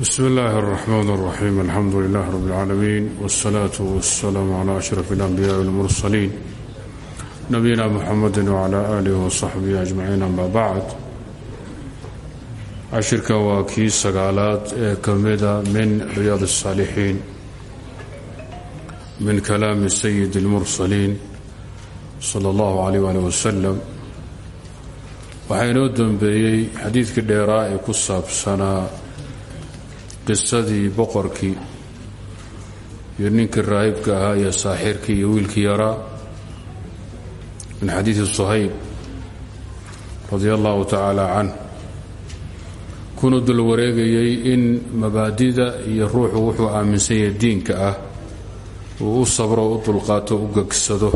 bsm اllahi الرحmn الرaxيim alxamdu lilah rb اlcaalamiin wالsalaaة wالsalaam عlى أشhraf اlأnbiyaءi wاlmursaliin nabiyina mxamedi wعlى alih وصaxbihi أجmaciin ama bacd cashirka waa kii sagaalaad ee ka mida min riyaad الsaalixiin min kalaami sayid اlmursaliin salى اllahu عalيh ali waslm waxaa inoo dembeeyey xadiidkii dheeraa ee ku saabsanaa qisadii boqorkii iyo ninkii raahibka ahaa iyo saaxirkii iyo wiilkii yaraa min xadiidi suhayb radia allahu tacaala canh kuna dul wareegayay in mabaadida iyo ruuxu wuxuu aaminsan yahay diinka ah uu u sabro u dulqaato u gegsado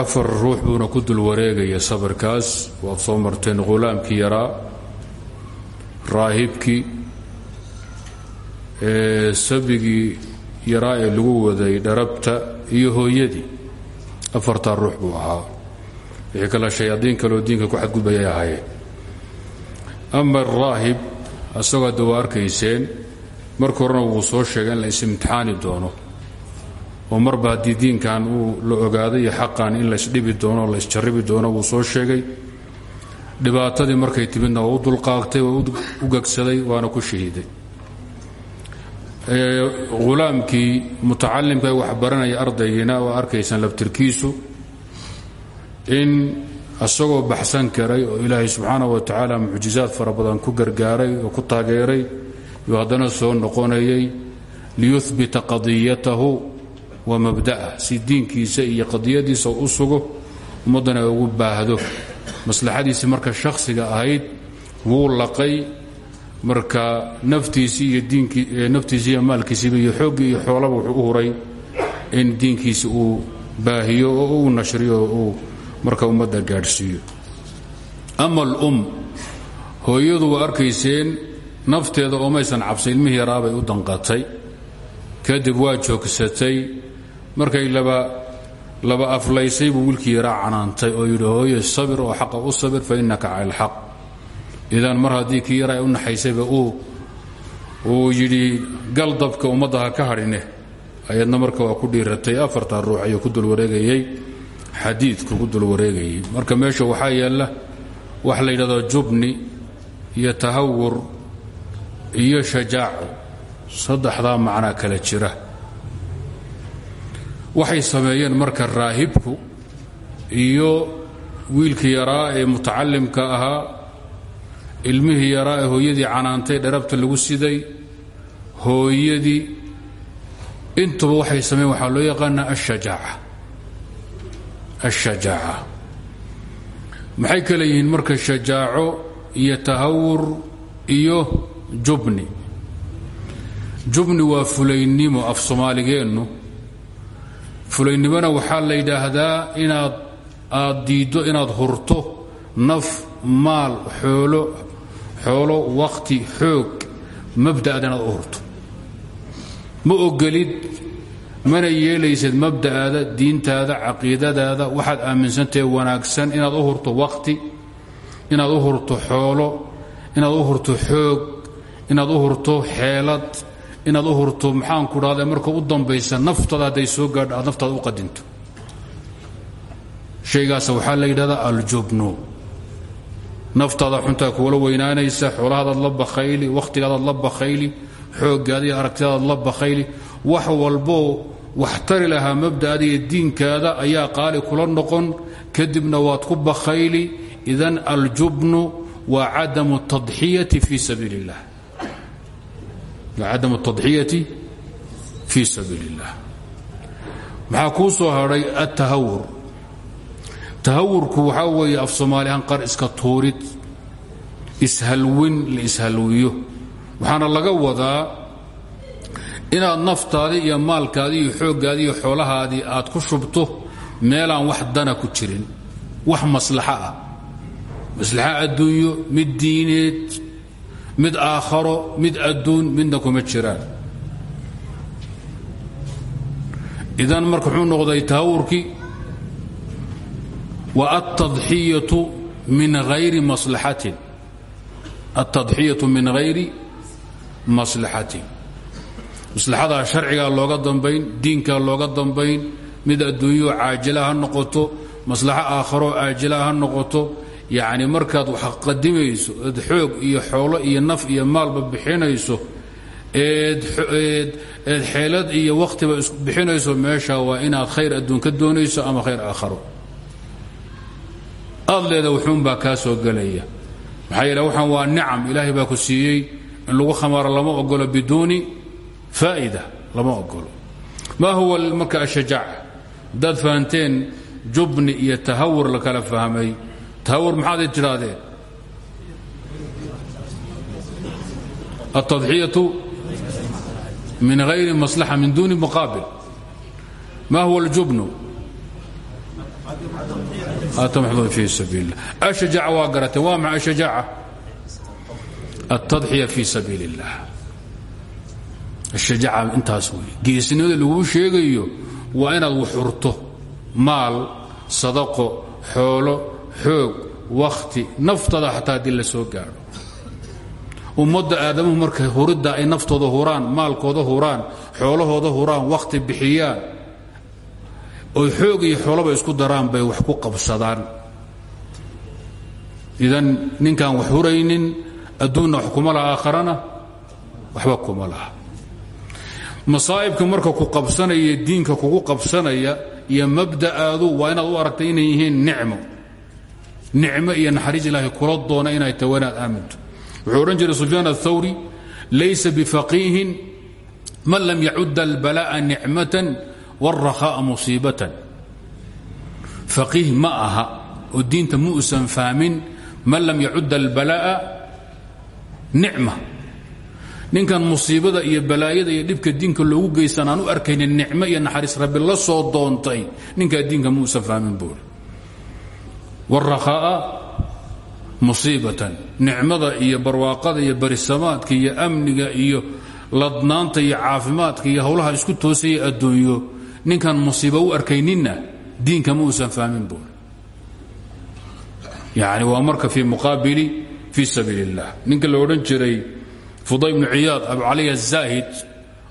afar ruux buuna ku dul wareegaya sabarkaas waad soo marteen ghulaamkii yaraa raahibkii sabigii yaraa ee lagu waday dharabta iyo hooyadii. Afartaa ruux buu ahaa. Wixii kale shayaadiin kaleo diinka ku xadgudbayay ahaayeen. Ama araahib asagoo adda waa arkayseen horena wuu soo sheegay in la is-imtixaani doono. Oo marba haddii diinkan uu la ogaaday iyo xaqan in laysdhibi doono o laysjarribi doono wuu soo sheegay dhibaatadii markay timidna waa u dulqaagtay u gegsaday waana ku shahiiday. Hulaamkii mutacalimka ee waxbaranaya ardaygiina waa arkaysaan labtirkiisu in isagoo baxsan karay oo ilaahay subxaana wa tacaala mucjizaad fara badan ku gargaaray oo ku taageeray yuu haddana soo noqonayay liyuhbita qadiyatahu wa mabda'ah si diinkiisa iyo qadiyadiisa u sugo ummaddana ugu baahdo maslaxadiisii marka shakhsiga ahayd wuu laqay marka naftiisii iyo diinnaftiisii iyo maalkiisiiba iyo xooggii iyo xoolaba wuxuu u huray in diinkiisi uu baahiyo oo uu nashriyo oo uu marka ummadda gaadhsiiyo. Ama alum hooyadu waa arkayseen nafteeda oomaysan cabsan ilmihii yaraabay u danqatay kadib waa joogsatay markay laba laba aflaysay buu wiilkii yaraa canaantay oo yidhi sabir oo xaqa u sabir fa innaka cala alxaq. Idan mar haddii kii yaraa u naxaysayba uu yidhi galdabka ummadda ha ka hadhine ayadna marka waa ku dhiiratay afartaa ruux ayuu ku dul wareegayey xadiidku ku dul wareegayey. Marka meesha waxaa yaalla wax la yidhahdo jubni iyo tahawur iyo shajaaco saddexdaa macnaa kala jira waxay sameeyeen marka raahibku iyo wiilkii yaraa ee mutacalimka ahaa ilmihii yaraa hooyadii canaantay dharabta lagu siday hooyadii intuba waxay sameeyeen waxaa loo yaqaanaa ashajaaca ashajaaca maxay kale yihiin marka shajaaco iyo tahawur iyo jubni? Jubni waa fulaynimo af soomaaligeennu fulaynimona waxaa la yidhaahdaa inaad aad diiddo inaad hurto naf maal xoolo xoolo wakhti xoog mabda'ada inaad u hurto. Ma ogolid mana yeelaysad mabda'aada diintaada caqiidadaada waxaad aaminsantahe wanaagsan inaad u hurto wakhti inaad u hurto xoolo inaad u hurto xoog inaad u hurto xeelad inaad u hurto maxaanku dhahda marka u dambaysa naftada hadday soo gaadho aad u qadinto. Shaygaasa waxaa la yidhahdaa aljubnu. Naftaada xuntaa kuula weynaanaysa xoolahadaad la bakhayli wakhtigaadaad la bakhayli xooggaada iyo aragtidaadaad la wax walboo wax tari lahaa mabda'ada diinkaada ayaa qaali kula noqon kadibna waad ku bakhayli. Idan aljubnu waa cadamu tadxiyati fii sabiili اllah cadam اtadxiyati fii sabiil اllah maxaa kuu soo hadhay altahawur tahawurku waxaa weeye af soomaalihaan qar iska tuurid ishalwin la ishalwiyo waxaana laga wadaa inaad naftaadii iyo maalkaadii iyo xooggaadii iyo xoolahaadii aad ku shubto meelaan wax dana ku jirin wax maslaxo ah maslaxo adduunyo mid diineed mid aakharo mid adduun midna kuma jiraan. Idan marka wuxuu noqday tahawurkii wa altadxiyatu min hayri maslaxatin. Altadxiyatu min hayri maslaxatin. Maslaxadaa sharcigaa looga dambayn diinkaa looga dambayn mid adduunyo caajila ha noqoto maslaxo aakharoo aajila noqoto yacni markaad wax qadimayso eed xoog iyo xoolo iyo naf iyo maalba bixinayso eed eed xeelad iyo wakhtiba bixinayso meesha waa inaad khayr adduun ka doonayso ama khayr aakharo. Aad leeda wuxuunbaa kaa soo gelaya maxaa yeele waxaan waa nicam ilaahay baa ku siiyey in lagu khamaaro lama ogolo biduuni faa'ida lama ogolo ma huwa marka ashajaaca haddaad fahanteen jubni iyo tahawur la kala fahmay tahawur maxaad tidhaahdeen altadxiyatu min hayri maslaxa min duuni muqaabil ma huwa اljubnu atamxdun fi sabiil اllah ashajaaca waa garateen waa maca ashajaaca altadxiya fi sabiil اllah ashajaaca intaas wey geesnimada laguu sheegayo waa inaad wuxurto maal sadaqo xoolo xoog wakhti naftada xataa haddii la soo gaadho. Ummadda aadamuhu markay huridda ay naftooda huraan maalkooda huraan xoolahooda huraan wakhti bixiyaan oy xoog iyo xoolaba isku daraan bay wax ku qabsadaan. Idan ninkaan wax huraynin adduunna wax kuma laha aakharana waxba kuma laha. Masaa'ibka marka ku qabsanaya diinka kugu qabsanaya iyo mabda'aadu waa inaad u aragtay inay yihiin nicmo nicmo iyo naxariis ilaahay kula doona inay tahay aaminto. Wuxuu odhan jiray sufyaan aلthawri laysa bifaqiihin man lam yacudda albala'a nicmatan wاlrakha'a musiibatan. Faqiih ma aha oo diinta mu usan fahmin man lam yacudda albala'a nicma. Ninkan musiibada iyo balaayada iyo dhibka diinka loogu geysan u arkaynin nicmo iyo naxariis rabbi la soo doontay ninkaa diinka mu usan fahmin buuri wاrakhaa'a musiibatan nicmada iyo barwaaqada iyo barisamaadka iyo amniga iyo ladnaanta iyo caafimaadka iyo howlaha isku toosaya adduunyo ninkan musiibo u arkayninna diinka ma uusan fahmin buul yani waa marka fii muqaabili fii sabiil اllah ninka la odhan jiray fuday bnu ciyaad abu caliy azaahid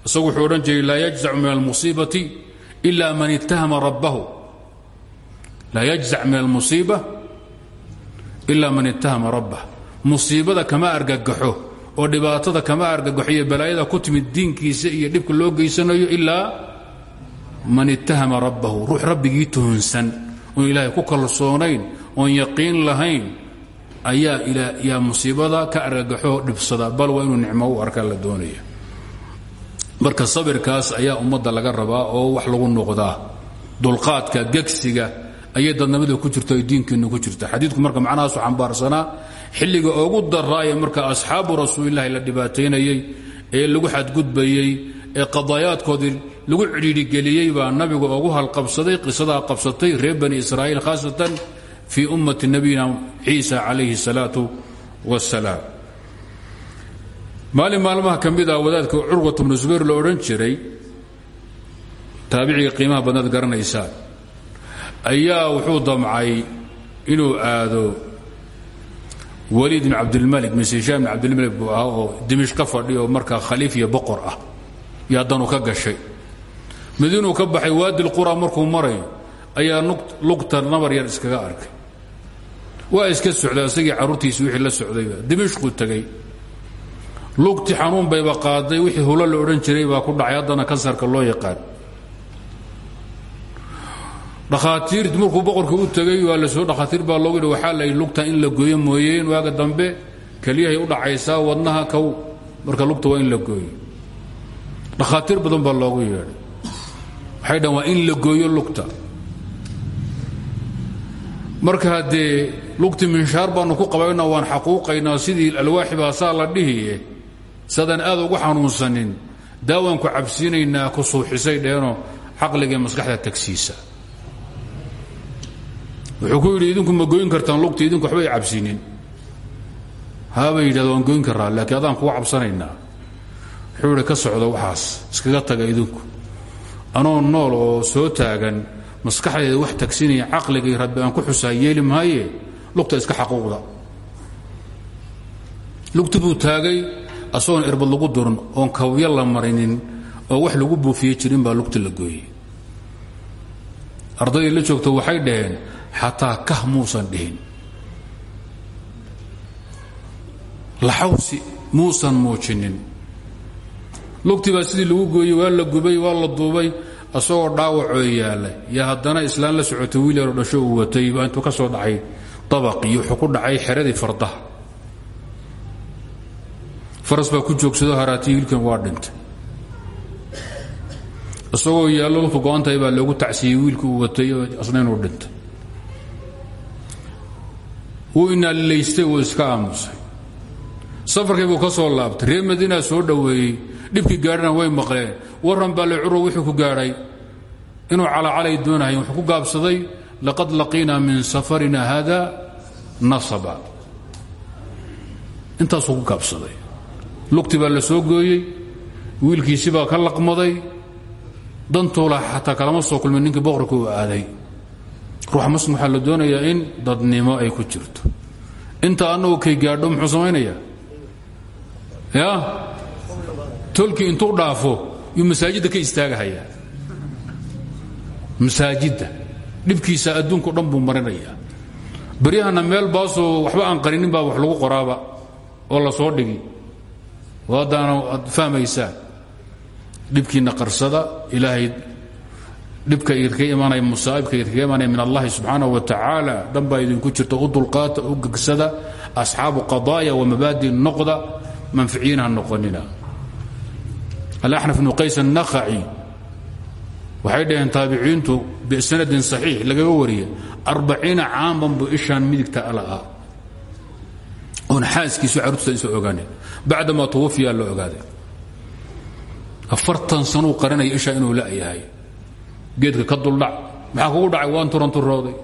isagu wuxuu odhan jiray laa yajzacu min almusiibati ila man itahama rabbahu laa yajzac min almusiiba ila man itahama rabbah musiibada kama argagaxo oo dhibaatada kama argagaxo iyo balaayada ku timid diinkiisa iyo dhibka loo geysanayo ilaa man itahama rabbahu ruux rabbigii tuhunsan oon ilaahay ku kalsoonayn oon yaqiin lahayn ayaa yaa musiibada ka argagaxo dhibsada bal waa inuu nicmo u arka la doonaya marka sabirkaas ayaa ummadda laga rabaa oo wax lagu noqdaa dulqaadka gegsiga ayay dadnimada ku jirto ay diinkiinna ku jirta xadiidku marka macnahaasu xambaarsanaa xilliga ugu daraaya marka asxaabu rasuulillahi la dhibaataynayey ee lagu xadgudbayey ee qadaayaadkoodii lagu cidhiidhigeliyey baa nabigu ugu halqabsaday qisadaa qabsatay reer bani israa'iil khaasatan fii ummati nabiyina ciisa calayhi salaatu wasalaam maalin maalmaha ka ah wadaadka curwat bnu zubayr la odhan jiray taabiciga qiimaha badnaad garanaysaan ayaa wuxuu damcay inuu aado waliid bn cabdilmalik mise hishaam bn cabdilmalik buu ahaa oo dimish ka fadhi oo markaa khaliif iyo boqor ah. Iyo haddanu ka gashay. Madiinuu ka baxay waadil qura markuu marayo ayaa lugta nabar yar iskaga arkay. Waa iska socday isagii carruurtiisi wixii la socdayba. Dimishquu tegey lugti xanuun bayba qaaday wixii hulo la odhan jiray baa ku dhacay. Haddana kansarka loo yaqaan dhakhaatiirt markuu boqorka u tegey waa la soo dhakhaatiir baa loogu yidhi waxaa la yidhi lugta in la gooyo mooyeen waaga dambe keliyahay u dhacaysaa wadnaha kow. Marka lugta waa in la gooyo. Dhakhaatiir badan baa loogu yeedhay. Waxay dhan waa in la gooyo lugta. Marka haddee lugti minshaar baanu ku qabayna waan xaquuqaynaa sidii alwaaxi baa saa la dhihiye sadaan aad ugu xanuunsanin daawaanku cabsiinaynaa ku suuxisay dheenoo caqliga maskaxda tagsiisa wuxuu ku yidhi idinku ma goyn kartaan lugta idinku waxba ay cabsinin. Haabay yidhahda waan goyn karaa laakiin adaan kuga cabsanaynaa. Wuxuu yidhi ka socda waxaas iskaga taga idinku. Anoo nool oo soo taagan maskaxdeeda wax tagsinaya caqligii rabbi aan ku xusaa yeeli lugta iska xaquuqda. Lugti buu taagay asagoon irbad lagu durin oon kawyo la marinin oo wax lagu buufiye jirin baa lugta la gooyey. Ardaydii la joogto waxay dhaheen xataa kah muusan dhihin. Laxawsi muusan muujinin. Lugtii baa sidii lagu gooyey waa la gubay waa la duubay asagoo dhaawacoo yaallay yo haddana islaan la socotay wiil yaroo dhasho uu watay baa intuu ka soo dhacay dabaqii wuxuu ku dhacay xeradii fardaha. Faras baa ku joogsado haraatiyi wiilkan waa dhintay. Isagoo yaallo lugtu go-antahay baa loogu tacsiyey wiilka uu watay asna inuu dhintay wuu inaalilaystay wuu iska aamusay. Safarkii buu ka soo laabtay. Reer madiinaa soo dhoweeyey dhibkii gaadhana way maqleen. Warran baa le curo wuxuu ku gaadhay. Inuu calacalay doonahay wuxuu ku gaabsaday laqad laqiinaa min safarina hada nasaba. Intaasuu ku gaabsaday. Lugti baa la soo gooyey. Wiilkiisi baa ka laqmaday. Dantuula xataa kalama soo kulmin ninkii boqorka uu aaday ruux muslim waxaa la doonayaa in dadnimo ay ku jirto. Inta annagu kay gaadho muxuu samaynayaa? Ya? Tolkii intuu dhaafo yuu masaajidda ka istaagahayaa. Masaajidda. Dhibkiisa adduunko dhan buu marinayaa. Beryahana meel baasoo waxba aan qarinin baa wax lagu qoraaba oo la soo dhigi. Haddaana aad fahmaysaan qarsada ilaahay dhibka idinka imanaya musaa'ibka idinkaga imanaya min allahi subxaanahu wa tacaala dhan baa idinku jirta u dulqaata u gegsada asxaabu qadaaya wa mabaadi noqda manficiyiin ha noqonina. Alaxnaf ibnu qays annakhaci waxay dhaheen taabiciintu bisanadin saxiix lagaga wariya arbaciina caaman buu ishaan midigta ala'a oon xaaskiisu carruurtiisa isa ogaanin bacdamaa tawafiyaa la ogaaday afartan sanuu qarinaya ishaa inuu la'yahay geedka ka duldhac. Maxaa kugu dhacay? Waan turanturooday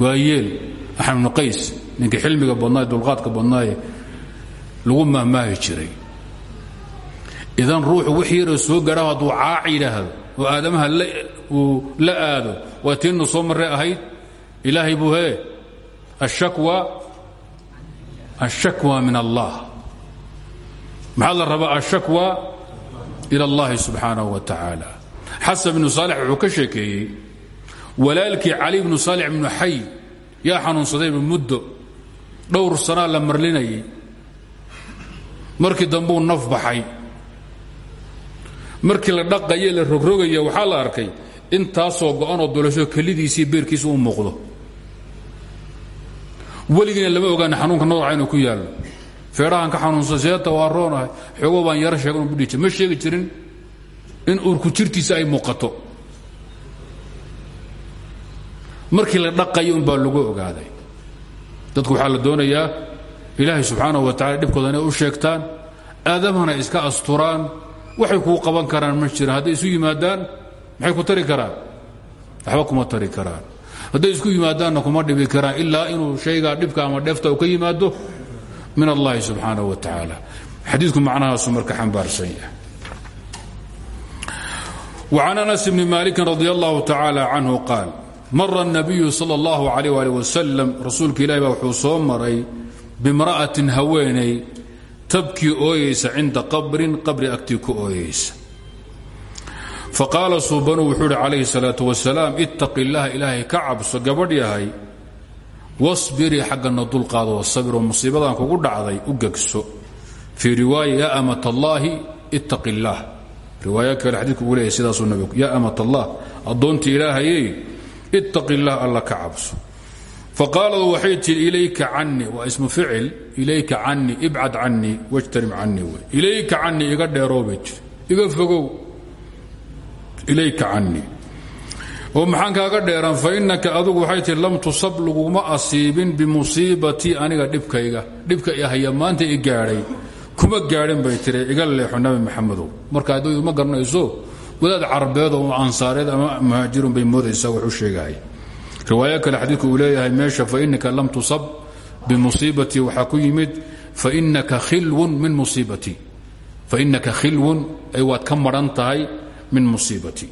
waa yeel axmed qays ninkii xilmiga badnaaye dulqaadka badnaaye lagu mahmaahi jiray. Idan ruuxu wix yaroo soo gaadha hadduu oo aadamaha uu la aado waa tiinnu soo marre ahayd? Ilaahay buu hee ashakwa ashakwa min allah. Maxaa la rabaa? Ashakwa ila اllahi subxaanaه wa tacaala xasan bnu saalix wuxuu ka sheekeeyey walaalkii cali bnu saalix bnu xay yaa xanuunsaday muddo dhowr sanaa la marlinayay markii dambuu naf baxay. Markii la dhaqaye la rogrogaya waxaa la arkay intaasoo go-anoo dolasho kelidiisii beerkiisa u muuqdo. Weligiina lama ogaana xanuunka nooca inuu ku yaallo. Feedhahan ka xanuunsan seeta waa roonahay xoogo baan yaro sheegan budhi jir ma sheegi jirin in uurku jirtiisa ay muuqato. Markii la dhaqayo unbaa lagu ogaaday. Dadku waxaa la doonayaa ilaahay subxaanahu wa tacala dhibkooda u sheegtaan aadamhana iska asturaan waxay kuu qaban karaan ma jiraan isu yimaadaan maxay ku tari karaan? Waxba kuma tari karaan. Hadday isku yimaadaanna kuma dhibi karaan ilaa inuu shaygaa dhibka ama dheefta uu ka yimaado min allahi subxaanaه wa tacaala xadiidku macnahaasu marka xambaarsan yahay وcan anas bni maliki radi allahu tacaala canhu qaal mara الnabiyu salى اllahu عalيh ali wasalam rasuulka ilahi baa wuxuu soo maray bimra'atin haweenay tabkii ooyeysa cinda qabrin qabri agtii ku ooyeysa faqaala suubanu wuxuu uhi calayhi الsalaaة wasalaam itaqi اllaha ilaahay ka cabso gabadh yahay wاصbirii xaggana dulqaado wsabir oo musiibadan kugu dhacday u gegso fii riwaaya ya amat اllahi itaqi اllah riwaaya kale xadiidku uu leeyahy sidaasuu nabigu ya amat allah addoontii ilaahayey itaqi اllah alla ka ilayka canii waa ismu ficil ilayka canii ibcad canii wاjtanib canii ilayka canii iga dheeroo bay tiri iga fogow. Ilayka canii oo maxaan kaaga dheeran fa innaka adugu waxay lam tusab laguma asiibin bimusiibatii aniga dhibkayga. Dhibka haya maanta i kuma gaadhin bay tiri iga leexo nabi maxamedow marka haddii ma garanayso wadaad carabeed oo ansaareed ama muhaajirun bay moodaysaa wuxuu sheegahay riwaayo kale xadiidku uu leeyahay meesha fainaka lam tusab bimusiibatii waxaa ku yimid fainaka khilwun min musiibatii fainaka khilwun ay waad ka maran tahay min musiibatii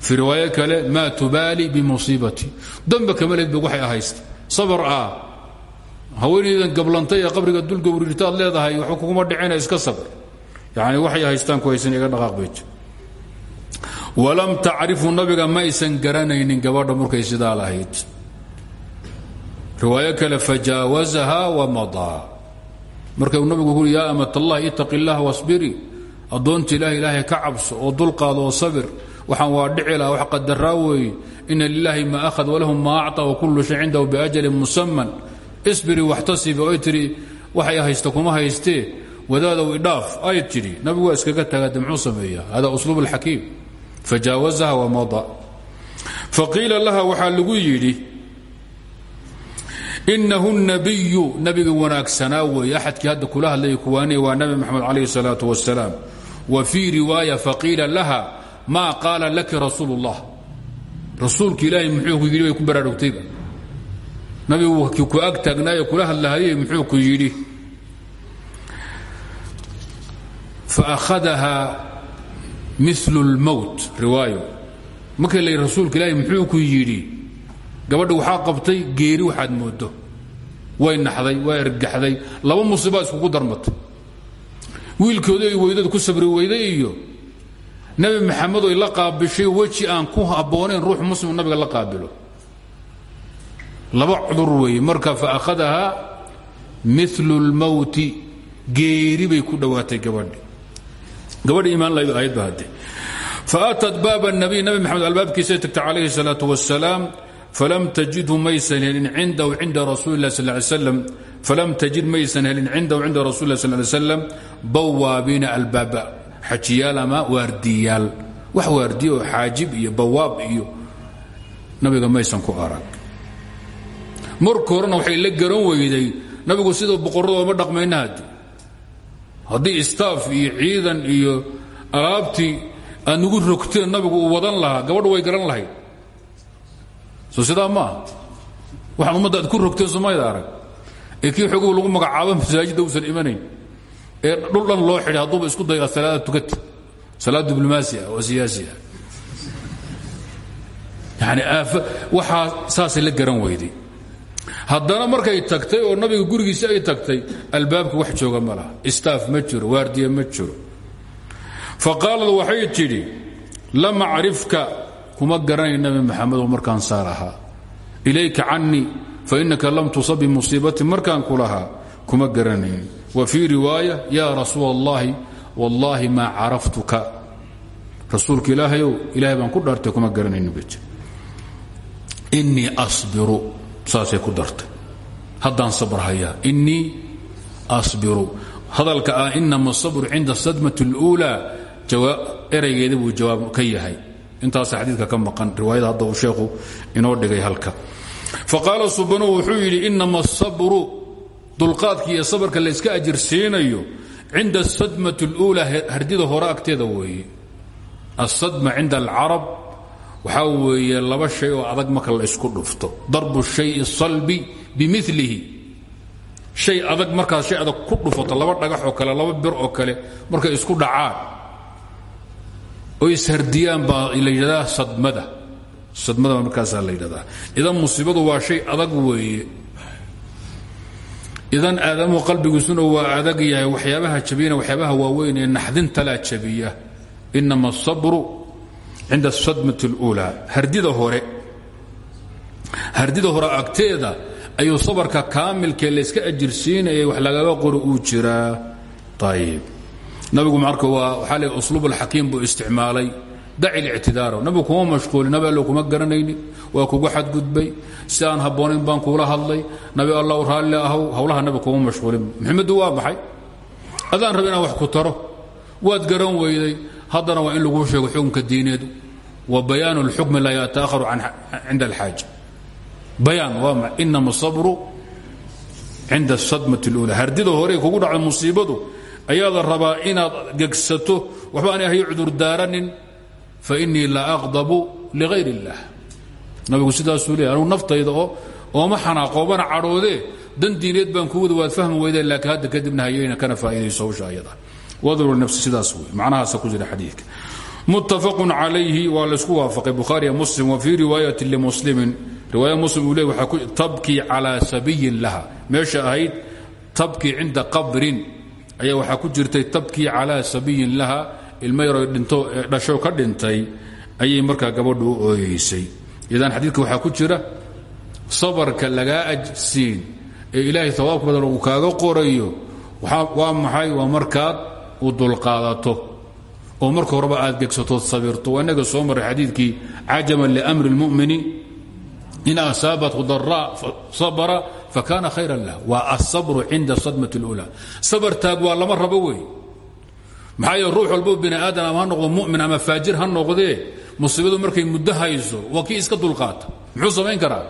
fii riwaayo kale maa tubaali bimusiibatii damba kama leed ba waxay ahaysta. Sabar ah haweenaydan gablantay ee qabriga dulgawrirtaad leedahay waxba kuguma dhicina iska sabr yani waxay haystaan ku haysan iga dhaqaaq bay jir walam tacrifu nabiga ma aysan garanaynin gabadha markay sidaa lahayd. Riwaayo kale fajaawazaha wamadaa marka uu nabigu ui yaa amat allah اllah wasbiri. Addoonta ilaah ilaahay ka cabso oo dulqaado oo sabir. Waxaan waa dhici laha wax qadaraa weeye ina lilahi ma ahad walahu ma acطa wakulu shay cindahu biajalin musaman isbiri waxtasib ay tidhi waxay haysta kuma haystee wadaadow idhaaf ay tidhi nabigu waa iskaga tagaade muxuu sameeya hada usluub alxakiim fajaawazaha wamada faqiila laha waxaa lagu yidhi inahu nabiyu nabiga wanaagsanaa weeye axadkii hadda kula hadlaya kuwaaniya waa nabi moxamed calayhi salaatu wasalaam wa fii riwaaya faqiila laha maa qaala laki rasuul اllah rasuulka ilaahay muxuu ku yidhi nabigu kii ku ag kula hadlahayey muxuu ku yidhi faأkhadaha mil اlmowt riwaayo. Markii la rasuulka ilaahay muxuu ku yidhi gabadha waxaa qabtay geeri waxaad moodo way naxday way ergaxday laba musiibaa iskugu darmatay. Wiilkooda ay ku sabri weyday iyo nebi maxamedo ay la qaabishay weji aan ku habboonayn ruux muslim nabiga la qaabilo laba cudur weeye marka faakhadaha milu اlmowti geeri bay ku dhowaatay gabadhi gabadhi imaan lahayd aayadba hadde faatat baaba nabiy nabi maxamed albaabkiisay tagtay calayhi الsalaaة wasalaam falam tajidhu maysan helin cindahu cinda rasuuli lah sal slam falam tajid maysan helin cindahu cinda rasuli lah sal ly slam bawaabiina albaaba xajiyaal ama waardiyaal wax waardiya oo xaajib iyo bawaab iyo nabiga maysan ku arag marka horena waxay la garan weyday. Nabigu sida boqorrada ooma dhaqmayna haddi haddii istaaf iyo ciidan iyo alaabtii aad nugu rogteen nabigu uu wadan lahaa gabadhu way garan lahayd. Soo sidaa maaha waxaan ummadda ad ku rogteen somayda arag. Ee kii xogow lagu magacaabo masaajidda uusan imanayn. Ee dhul dhan loo xidhay hadduuba isku daya salaada tukata salaad diblomaasi ah oo siyaasi ah yani aafa waxaa saasay la garan weyday haddana markay tagtay oo nabiga gurigiisi ay tagtay albaabka wax jooga ma laha. Istaaf ma jiro waardiya ma lam acrifka kuma garanay nabi maxamedo markaan saar ahaa. Ilayka canii fainaka lam tusab bimusiibati markaan ku kuma garanayn. Wa fii riwaaya yaa rasuul allahi wallaahi maa caraftuka. Rasuulka ilaahayow baan ku dhaartay kuma garanayn bj inii asbiru saasay ku dartay. Haddaan sabr hayaa inii asbiru. Hadalka ah inama asabru cinda sadmat اluulaa eraygeeda buu jawaab ka yahay. Intaasa xadiidka ka maqan riwaayada hadda uu sheekhu inoo dhigay halka. Faqaala subanu wuxuu yidhi inama asabru dulqaadki iyo sabarka la yska ajirsiinayo cinda asadmat اluulaa hardida hore agteeda weeye. Asadma cinda alcarab waxaa weeye laba shay oo adag marka la isku dhufto. Darbu shay salbi bimilihi shay adag markaad shay adag ku dhufato laba dhagax oo kale laba bir oo kale markay isku dhacaan. Oo ishardiyaan baa la sadmada. Sadmada markaasaa la yidhahdaa. Idan musiibadu waa shay adag weeye. Idan aadamuhu qalbigiisuna waa adag yahay waxyaabaha jabiyana waxyaabaha waaweyn ee naxdintalaa jabiya. Inama asabru cinda asadmat اluulaa hardida hore hardida hore agteeda ayuu sabarka kaamilkee layska ajirsiinayay wax lagaga qori uu jiraa ayib nabigu marka waxaa le usluub alxakiim buu isticmaalay daci lictidaaro nabigu kuma mashquulin nabi allo kuma garanaynin waa kugu xadgudbay si aan habboonayn baan kuula hadlay nabi allah raalli ahow howlaha nabi kuma mashquulin muxameddu waa maxay adaan raba inaan wax ku taro waad garan weyday haddana waa in laguu sheego xukunka diineedu wa bayaan اlxukmi laa yataakharu cinda alxaaja bayaan waa inama sabru cinda asadmat اlula hardida hore kugu dhacda musiibadu ayaa la rabaa inaad gegsato waxba aanay ahay cudur daaranin fainii la aqdabu ligayr اllah nabigu sidaasuu leey anugu naftayda oo ooma xanaaqoobana cadhoodee dan diineed baan ku wada waad fahmi weydeen laakiin hadda kadibna hayayna kana faa'iidayso hawsha ayada calayhi waa laysku waafaqay bukhaariya muslim wa fii riwaayati limuslimin riwaaya muslim uu le tabkii calaa sabiyin laha. Meesha ahayd tabkii cinda qabrin. Ayaa waxaa ku jirtay tabkii calaa sabiyin laha. Yaroo dhinto dhasho ka dhintay ayay markaa gabadhu u ooyeysay. Idan xadiidka waxaa ku jira sabarka lagaa ajsiin ee ilaahay sawaabka badan uu kaaga qorayo waa maxay? Waa markaad u dulqaadato oo marka horeba aad gegsatood sabirto. Waa inaga soo maray xadiidkii cajaban liamri اlmumini in asaabathu daraa sabra fakana khayran lah waa asabru cinda sadmat اlula sabartaag waa lama rabo wey. Maxaa yee ruux walbo bini aadam ama ha noqdo mumin ama faajir ha noqdee musiibadu markay muddo hayso waa kii iska dulqaata muxuu samayn karaa?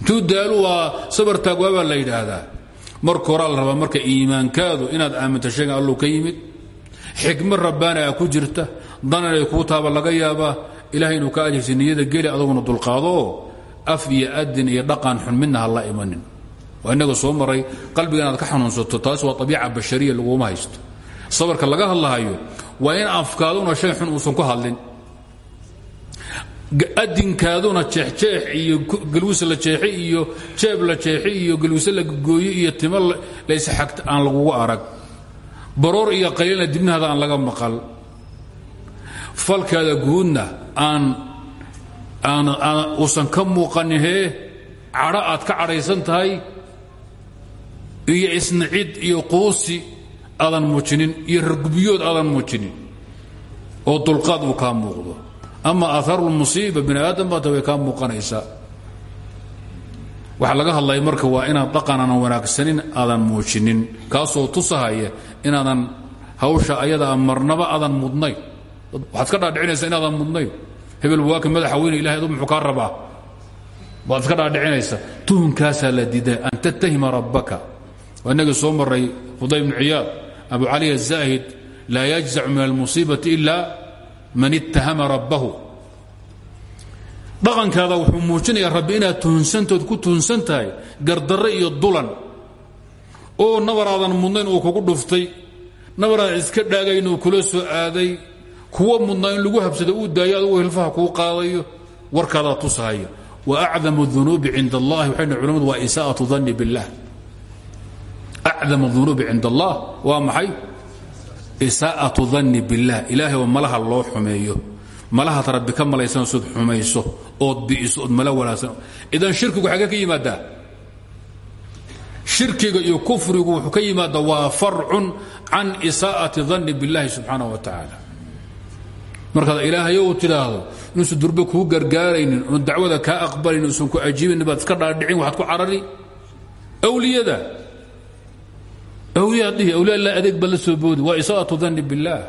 Intuu daalu waa sabartaag waabaa la yidhaahdaa marka horaa la rabaa marka iimaankaadu inaad aaminto shaygan allu ka yimid xikmad rabbaani a ku jirta danan ay kuu taaba laga yaabaa ilahay inuu ka ajirsa niyada geli adaguna dulqaadoo af iyo adin iyo dhaqan xun midna ha la imanin. Waa inaga soo maray qalbiga inaad ka xanuunsato taas waa abiica bashariya laguma haysto. Sabarka laga hadlahayo waa in afkaaduna shay xun uusan ku hadlin adinkaaduna jeexjeex iyo galwis la jeexi iyo jeeb la jeexi iyo galwise la gooyo iyo timo laysxagta aan lagugu arag. Baroor iyo qaylina dibnahaada aan laga maqal. Falkaada guudna aan uusan ka muuqanihee cadho aad ka cadhaysan tahay iyo isnacid iyo quusi aadan muujinin iyo rargubyood aadan muujinin oo dulqaad uu kaa muuqdo ama aaaru musiiba bini aadam baata way kaa muuqanaysaa waxa laga hadlaya marka waa inaad dhaqan aanan wanaagsanin aadan muujinin. Kaasoo tusahaya inaadan hawsha ayadaa marnaba aadan mudnayn. Waxaad ka dhaadhicinaysaa inaadan mudnayn. Hebel waaka madaxa weyne ilahay adu muxuu kaa rabaa? Waad iska dhaadhicinaysa tuhunkaasaa la diiday an tattahima rabbaka. Waa inagii soo maray fudayl bnu ciyaad. Abu cali azaahid laa yajzacu min almusiibati ila man ittahama rabbahu. Dhaqankaada wuxuu muujinayaa rabbi inaad tuhunsantood ku tuhunsan tahay gardarre iyo dulan. Oo nabaraadan mudnayn uu kugu dhuftay nabaraadan iska dhaagayn uu kula soo aaday kuwa mudnaa in lagu habsado uu daayo adugu hilfaha kuu qaadayo warkaadaa tusahaya wa acdamu dunuubi cinda allahi waxayna culamadu waa isaa'atu danni billah. Acdam dunuubi cinda allah waa maxay isaa'atu danni biاllah ilaahay oo malaha loo xumeeyo. Malahaad rabbi ka malaysan sood xumayso ood bi'iso ood mala idan shirkigu xagee ka yimaadaa shirkiga iyo kufrigu wuxuu ka yimaada waa farcun can isaa'ati danni biاllahi subxaanah wa tacaala. Markaad ilaahayo uu tidhaahdo inuusan durbe kuu gargaaraynin oon dacwada kaa aqbalaynin usan ku ajiibaynin baad iska dhaadhicin waxaad ku carari. Awliyada awliyaad dhihi awliya la adeeg baad la soo boodi. Waa isaa'atu danni biاllaah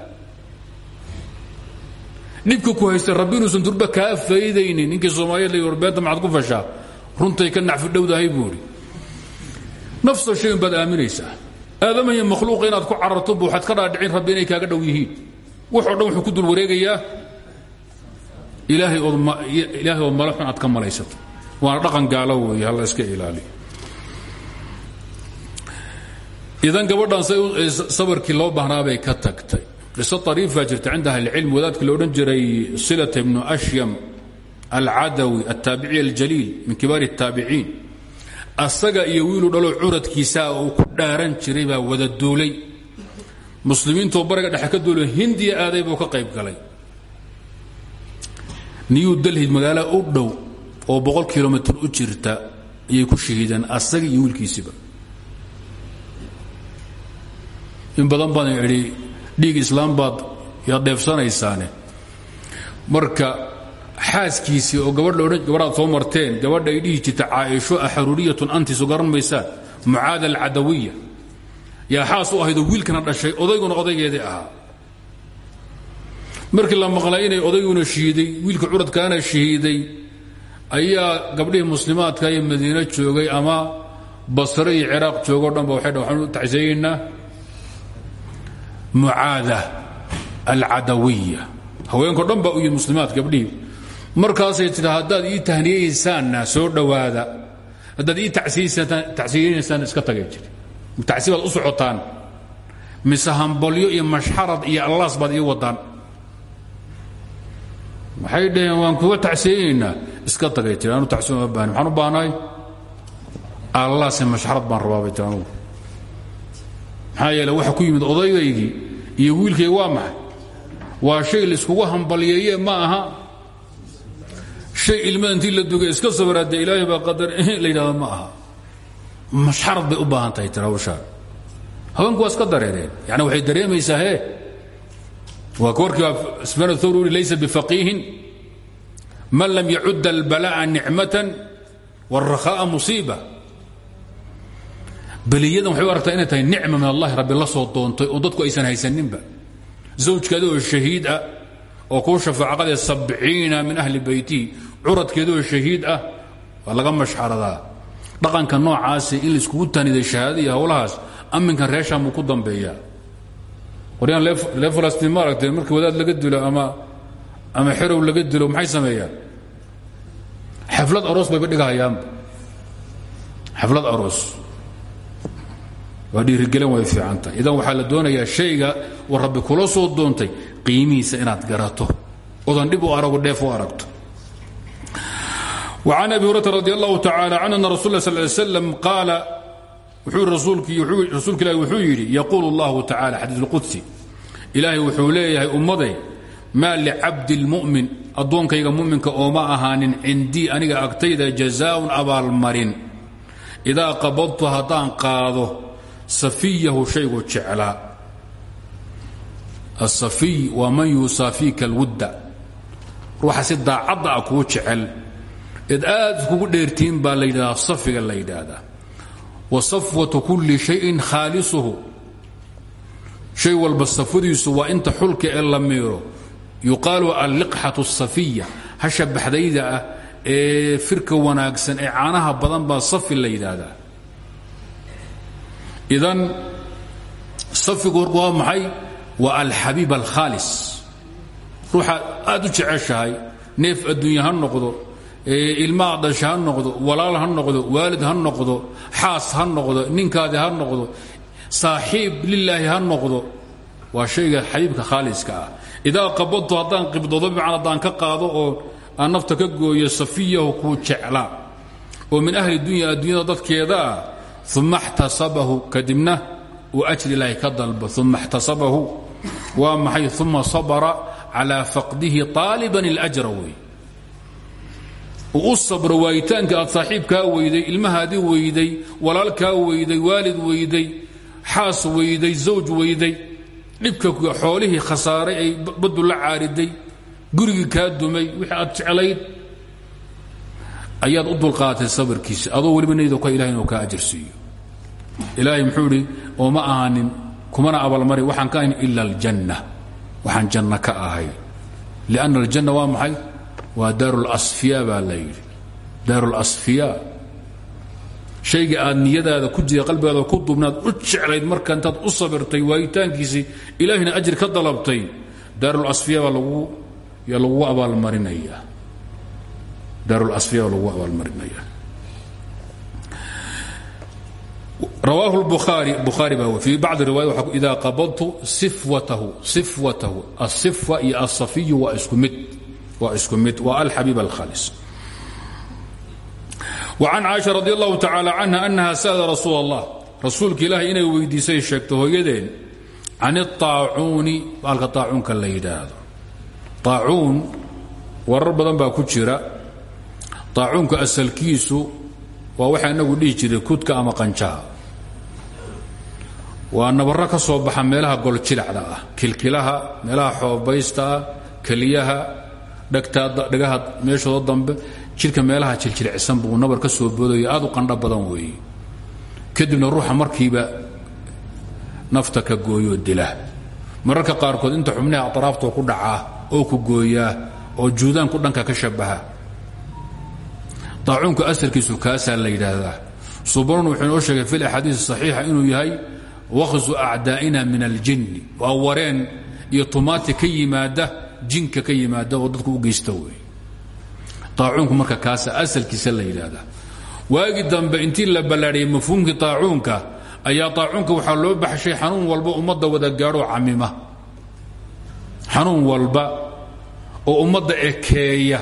dhibka ku haysta rabbi inuusan durbe kaa faydaynin. Ninkii soomaaliyeed la warbeenta maxaad ku fashaa? Runtay ka nacfi dhowdahay buuri nafsa shayin baad aaminaysaa. Aadamaya makhluuqa inaad ku cararto bu waxaad ka dhaadhicin rabbi inay kaaga dhow yihiin. Wuxoo dhan wuxuu ku dul wareegayaa. Ilaahay ood ilaahay ood mala xun aad ka malaysato. Dhaqan gaalo weeye iska ilaaliyo idan gabadhan sabarkii loo bahnaabay ka tagtay. Qiso ariifaa jirta cinda ahlicilm wadaadkii odhan jiray silata ibnu ashyam alcadawi altaabici aljaliil min kibaar الtaabiciin asaga iyo wiilu dhaloo curadkiisaa uu ku dhaaran jiray baa wada duulay. Muslimiintoo bariga dhexe ka duulay hindiya aaday buu ka qayb galay. Niyuu dalhid magaalo u dhow oo boqol kilomitr u jirta ayay ku shahiideen asaga iyo wiilkiisiba in badan baan idhi dhiig islaam baad yaad dheefsanaysaane marka xaaskiisii oo gabadha odhan gabadhaad soo marteen gabadha ay dhihi jirta caaisho axaruuriyatun anti soo garan maysaan mucaada alcadawiya yaa xaas u wiilkana dhashay odayguna odaygeedii ahaa. Markii la maqlay inay odayguna shihiiday wiilka curadkaana shahiiday ayaa gabdhihii muslimaadka ee madiine joogay ama basre iyo ciraaq joogo dhan ba waxay dhan waxaan u tacsiyeynaa mucaada alcadawiya haweenko dhan baa u yihi muslimaad gabdhihii markaasay tii haddaad ii tahniyaysaanna soo dhowaada. Haddaad ii tacsiyeynaysaan iska tagay jir tacsi baad u socotaan. Mise hambalyo iyo mashxarad iyo allaas baad ii wadaan. Waxay dhaheen waan kuga tacsiyeynaynaa iska tagay tiri anu tacsiim ma baahni maxaan u baahnahay allaase mashxarad baan rabaa bay tiri anugu maxaa yeele waxa ku yimid odaygaygii iyo wiilkayga waa maxay? Waa shay laiskugu hambalyeeye ma aha? Shay ilmada intii la dugay iska sabaraade ilaahay baa qadar la yidhahdo ma aha. Mashxarad bay u baahan tahay tiri hawshaan haweenku iska dareereen. Yani waxay dareemaysaa he waa warkii baa sufyaan thawri uri laysa man lam yacudda albala'a nicmatan wاlrakha'a musiiba beliyadan waxay u aragtaa inay tahay nicma min allahi rabbi la soo doontay oo dadku aysan haysaninba. Zawjkeeda oo shahiid ah oo kuu shafaacaqadee sabciina min ahli beytihi curadkeeda oo shahiid ah waa laga mashxaradaa. Dhaqanka noocaasi in laiskugu taniday shahaada iyo howlahaas amminkan reeshaan buu ku dambeeyaa. Waryaan lee falastiin ma aragtee markii wadaad laga dilo ama ama xerow laga dilo maxay sameeyaan? Xaflad aroos bayba dhigahayaanba xaflad aroos waa dhiirigelin way fiicantahay idan waxaa la doonayaa shayga uu rabbi kula soo doontay qiimihiisa inaad garato odan dhib u arago dheef u aragto وعن أبي هريرة رضي الله تعالى عنه أن رسول الله صلى الله عليه وسلم قال rasuulka ilahi wuxuu yidhi yaquul اllahu tacala xadiis اlqudsi ilaahay wuxuu leeyahay ummaday maa licabdi اlmu'min addoonkayga muminka ooma ahaanin cindii aniga agtayda jazaaun abaalmarin idaa qabadtu haddaan qaado safiyahu shaygu jeclaa asafiy waa man yusaafiika alwudda. Ruuxa si daacadda ah kuu jecel. Eed aad iskugu dheertiin baa la safiga la yidhaahdaa. Wasafwatu kulli shayin khaalisuhu shay walba safadiisu waa inta xulka ee la miiro. Yuqaalu alliqxatu asafiya hasha baxdayda ah firka wanaagsan ee caanaha badan baa safi la idan safigu waa maxay? Waa alxabiib alkhaalis ruuxaad aad u jeceshahay neef adduunya ha noqdo ilmaa dhasha ha noqdo walaal ha noqdo waalid ha noqdo xaas ha noqdo ninkaadi ha noqdo saaxiib lilaahi ha noqdo. Waa shayga xabiibka khaaliska ah. Idaa qabadtu haddaan qibdoodo bimacna haddaan ka qaado oo aan nafta ka gooyo safiyahu kuu jeclaa. Oo min ahli dunya adduunyada dadkeeda ah uma اxtasabahu kadibna uu ajri ilaahi ka dalbo uma اxtasabahu waa maxay uma sabra calaa faqdihi طaaliban اlأjra wey u sabro waayitaanka aad saaxiibkaa weyday ilmahaadii weyday walaalkaa weyday waalid weyday xaas weyday zawj weyday dhibka xoolihii khasaaray ay baddu la caariday gurigii kaa dumay wixii aad jeclayd ayaad u dulqaatay sabarkiisa adoo weliba naydo ka ilahay inuu kaa ajar siiyo ilaahay muxuu oo ma ahaanin kumana abalmari waxaan ka ahayn ila aljanna waxaan janno ka ahay lianna aljanna waa maxay? Waa daarulasfiya baa la yidhi. Shayga aad niyadaada ku jira qalbigaada ku dubnaad u jeclayd marka intaad u sabirtay waayitaankiisii ilaahina ajri ka dalabtay daarulasfiya baa lagugu abaalmarinaya daarulasfiya baa lagugu abaalmarinaya rawaahu lbukhaari bukhaari baa fii bacdi riwaayat idaa qabadtu sifwatahu sifwatahu asifwa iyo asafiyu waa isku mid waa isku mid waa alxabiib alkhaalis وcan caaشha radi الlahu tacaalى canha أnaha sأla rasuul الlah rasuulka ilaahay inay weydiisay sheegto hooyadeen can الطaacuuni baalka طaacuunka la yidhaahdo طaacuun warar badan baa ku jira طaacuunka asalkiisu waa waxa inagu dhihi jiray kudka ama qanjaha waa nabaro ka soo baxa meelaha goljilacda ah kilkilaha meelaha xoobaysta ah keliyaha dhagaha meeshooda dambe jidhka meelaha jiljilcsan buu nabar ka soo boodaya aad u qandho badan weeye kadibna ruuxa markiiba nafta ka gooyoo dila. Mararka qaarkood inta xubnaha aطraafto ku dhacaa oo ku gooyaa oo juudaanku dhanka ka shabaha daacuunku asalkiisu kaasaa la yidhaahdaa. Subrun wuxuu sheegay fi axaadiis صaxiixa inuu yahay wakhzu acdaa'ina min aljinni. Waa wareen iyo tumaati ka jinka ka yimaada oo dadku u geysta marka kaasa asalkiisa la waagii dambe intii la ballaadhiyey mafhuumkii aacuunka ayaa aacuunka waxaa loo baxshay xanuun walba ummadda wada gaadhoo camima. Xanuun walba oo ummadda ekeeya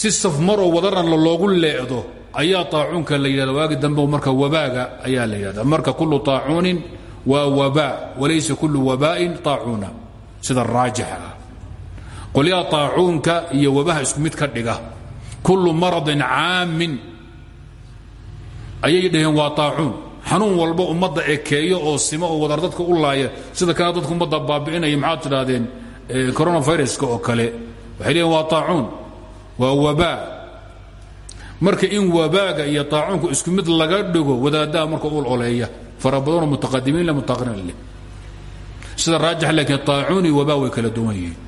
si safmaroo wadaran loogu leedo ayaa aacuunka la yidhahda waagi dambe marka wabaaga ayaa la yidhahda marka kullu aacuunin waa wabaa walaysa kullu wabaa'in aacuuna sida raajixa ah. Qolyaha aacuunka iyo wabaha isku ka dhiga. Kullu maradin caamin. Ayay dhaheen waa aacuun xanuun walba ummadda ekeeyo oo simo oo wadar dadka u laaya sida kana dadka ummadda baabi'inaya maxaad tidhahdeen coronaviruska oo kale. Waxay leeyiin waa aacuun waa wabaa. Marka in wabaaga iyo aacuunku isku mid laga dhigo wadaadaha marka ul oleeya fara badanoo mutaqadimiin le mutaaqiriin leh. Sida raajix laakiin aacuun iyo wabaa way kala duwan yihiin.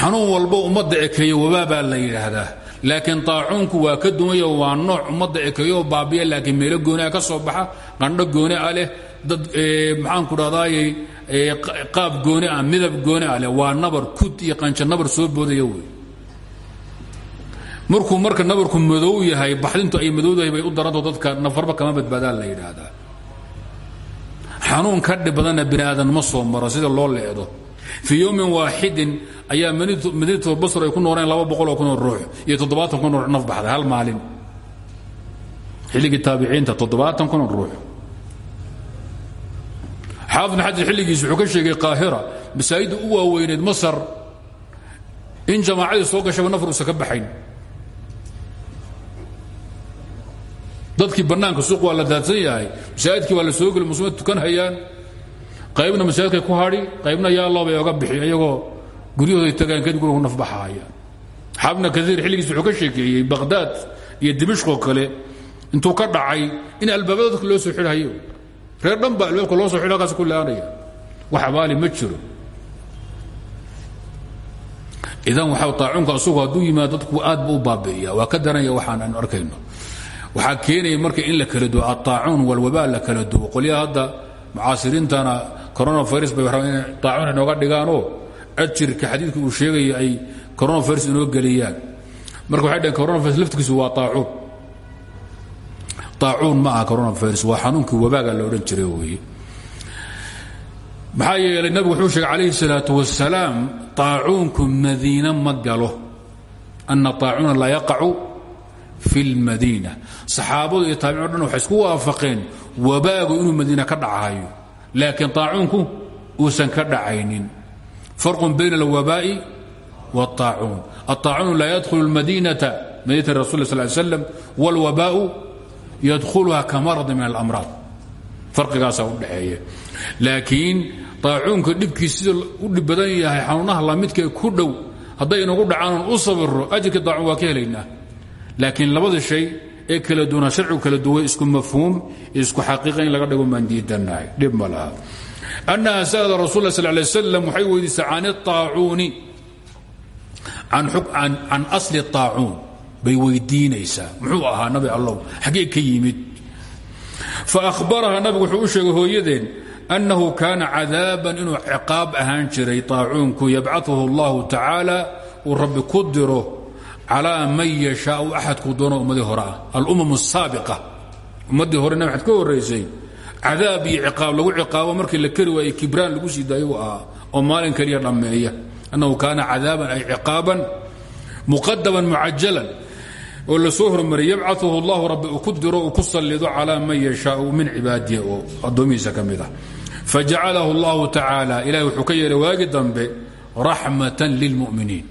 Xanuun walbo ummadda ekeeya wabaa baa la yidhaahdaa. Laakiin aacuunku waa ka duwanya waa nooc ummadda ekeeyo oo baabiya laakiin meelo gooniah ka soo baxa qandho gooni ah leh dad maxaanku dhahdaayey qaab gooni ah midab gooni ah leh waa nabar kud iyo qanjo nabar soo boodaya wey. Markuu marka nabarku madow yahay baxdintu ay madowdahay bay u daranto dadka nafarba kama badbaadaan la yidhaahdaa. Xanuun ka dhib badanna bini aadan ma soo maro sida loo leedo. Fii yowmin waaxidin ayaa madiinatu basr ay ku nooreen laba boqoloo kunoo ruux iyo toddobaatan kunoo ruux naf baxday hal maalin. Xilligii taabiciinta toddobaatan kunoo ruux xaafid bin xajar xilligiis wuxuu ka sheegay qaahira masaajidda u waaweyneed masar in jamaacadii soo gashaba nafar uusan ka baxayn. Dadkii bannaanka suuq waa la daadsan yahay masaajidkii waa la soo geli muslimiin tukan hayaan. Qaybna masaajidkay ku hadhi qaybna yaa allah bay oga bixi iyagoo guryahooday tagaan kadib gurigu nafbaxaaya xaabna kaiir xilligiis wuxuu ka sheekeeyey baqhdaad iyo dimishqoo kale intuu ka dhacay in albaabada dadka loo soo xidhayo reer dhan baa albaabka loo so xidho halkaas ku laanaya. Wax abaali ma jiro. Idan waxaa taacuunka asugu hadduu yimaado dadku aad buu u baabi'iya waa ka daranaya waxaan aanu arkayno. Waxaa keenaya marka in la kala duwo ataacuun walwabaa la kala duwo. Qolyaha hadda mucaasiriintana coronavirus bay rabaan inay taacuun inooga dhigaanoo ajirka xadiidka uu sheegaya ay coronavirus inoo geliyaan. Marka waxay dhaheen coronavirus laftigiisu waa taacuun taacuun ma aha coronavirus waa xanuunkii wabaaga la odhan jiray weeye maxaa yeelay nabigu wuxuu sheegay calayhi salaatu wasalaam taacuunku madiina ma galo ana taacuuna laa yaqacu fi lmadiina saxaabadu iyo taabicin o dhan waxay isku waafaqeen wabaagu inuu madiina ka dhacayo laakiin taacuunku uusan ka dhacaynin farqun bayna alwabaa'i wاlطaacuun aلطaacuun laa yadkhulu اlmadinata madinata rasul sl ly slam wاlwabaau yadkhuluha kamarada min alamraad farigaasaa udhaxeeya laakiin daacuunka dhibkiis sida u dhib badan yahay xanuunaha lamidkae ku dhow hadday inagu dhacaanon u sabiro ajirka daacuun waa ka helaynaa. Laakiin labada shay ee kala duwanaa sharcigu kala duwan isku mafhuum isku xaqiiqa in laga dhigo maan diidannahay dhib ma laha. Annaha sa'ala rasul sal lay slam waxay weydiisay can aacuuni can asli aacuun bay weydiinaysaa muxuu ahaa nabi allow xaggee ka yimid faahbaraha nabigu wuxuu u sheegay hooyadeen annahu kaana cadaaban inuu ciqaab ahaan jiray طaacuunku yabcaثuhu اllahu tacaala uu rabbi ku diro calaa man yashaau axadkuu doono ummadii hore ah alumam الsaabiqa ummaddii hore nabi axad ka horraysay cadaab iyo ciqaab lagu ciqaabo markii la keri waayey kibraan lagu sii daayo u ahaa oo maalin keliya dhammeeya annahu kaana cadaaban ay ciqaaban muqadaman mucajalan oo la soo hormariy yabcauhu llahu rabbi uu ku diro ku sallido calaa man yashaau min cibaadihi oo addoomihiisa ka mid ah. allahu tacaala ilahay wuxuu ka yeelay waagi dambe raxmatan lilmuminiin.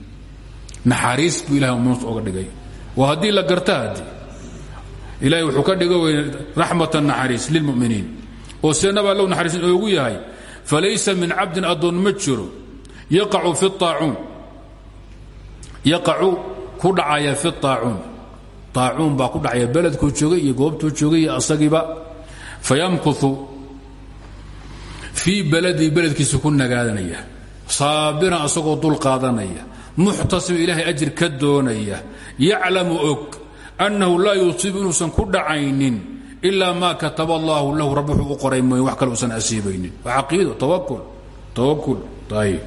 Naxariis buu ilahay muminiinta dhigay. Waa haddii la garta haddii ilahay wuxuu dhigo wey raxmatan naxariis lilmuminiin. Oo seenabaa low naxariis oogu yahay falaysa min cabdin addoon ma jiro yaacu fi aacuun yaqacu ku dhacaya fi aacuun aacuun baa ku dhacaya beledkuu joogay iyo goobtuu joogay iyo asagiiba. Fayamkuu fii beledkiisa ku nagaadanaya. Saabiran asagoo dul qaadanaya. Muxtasib ilaahay ajir ka doonaya. Yaclamu og annahu laa yusiibu inuusan ku dhacaynin ilaa maa kataba allaahu lahu rabbi qoray mooye wax kale usan asiibaynin. Waa caqiido tawakul tawakul ayb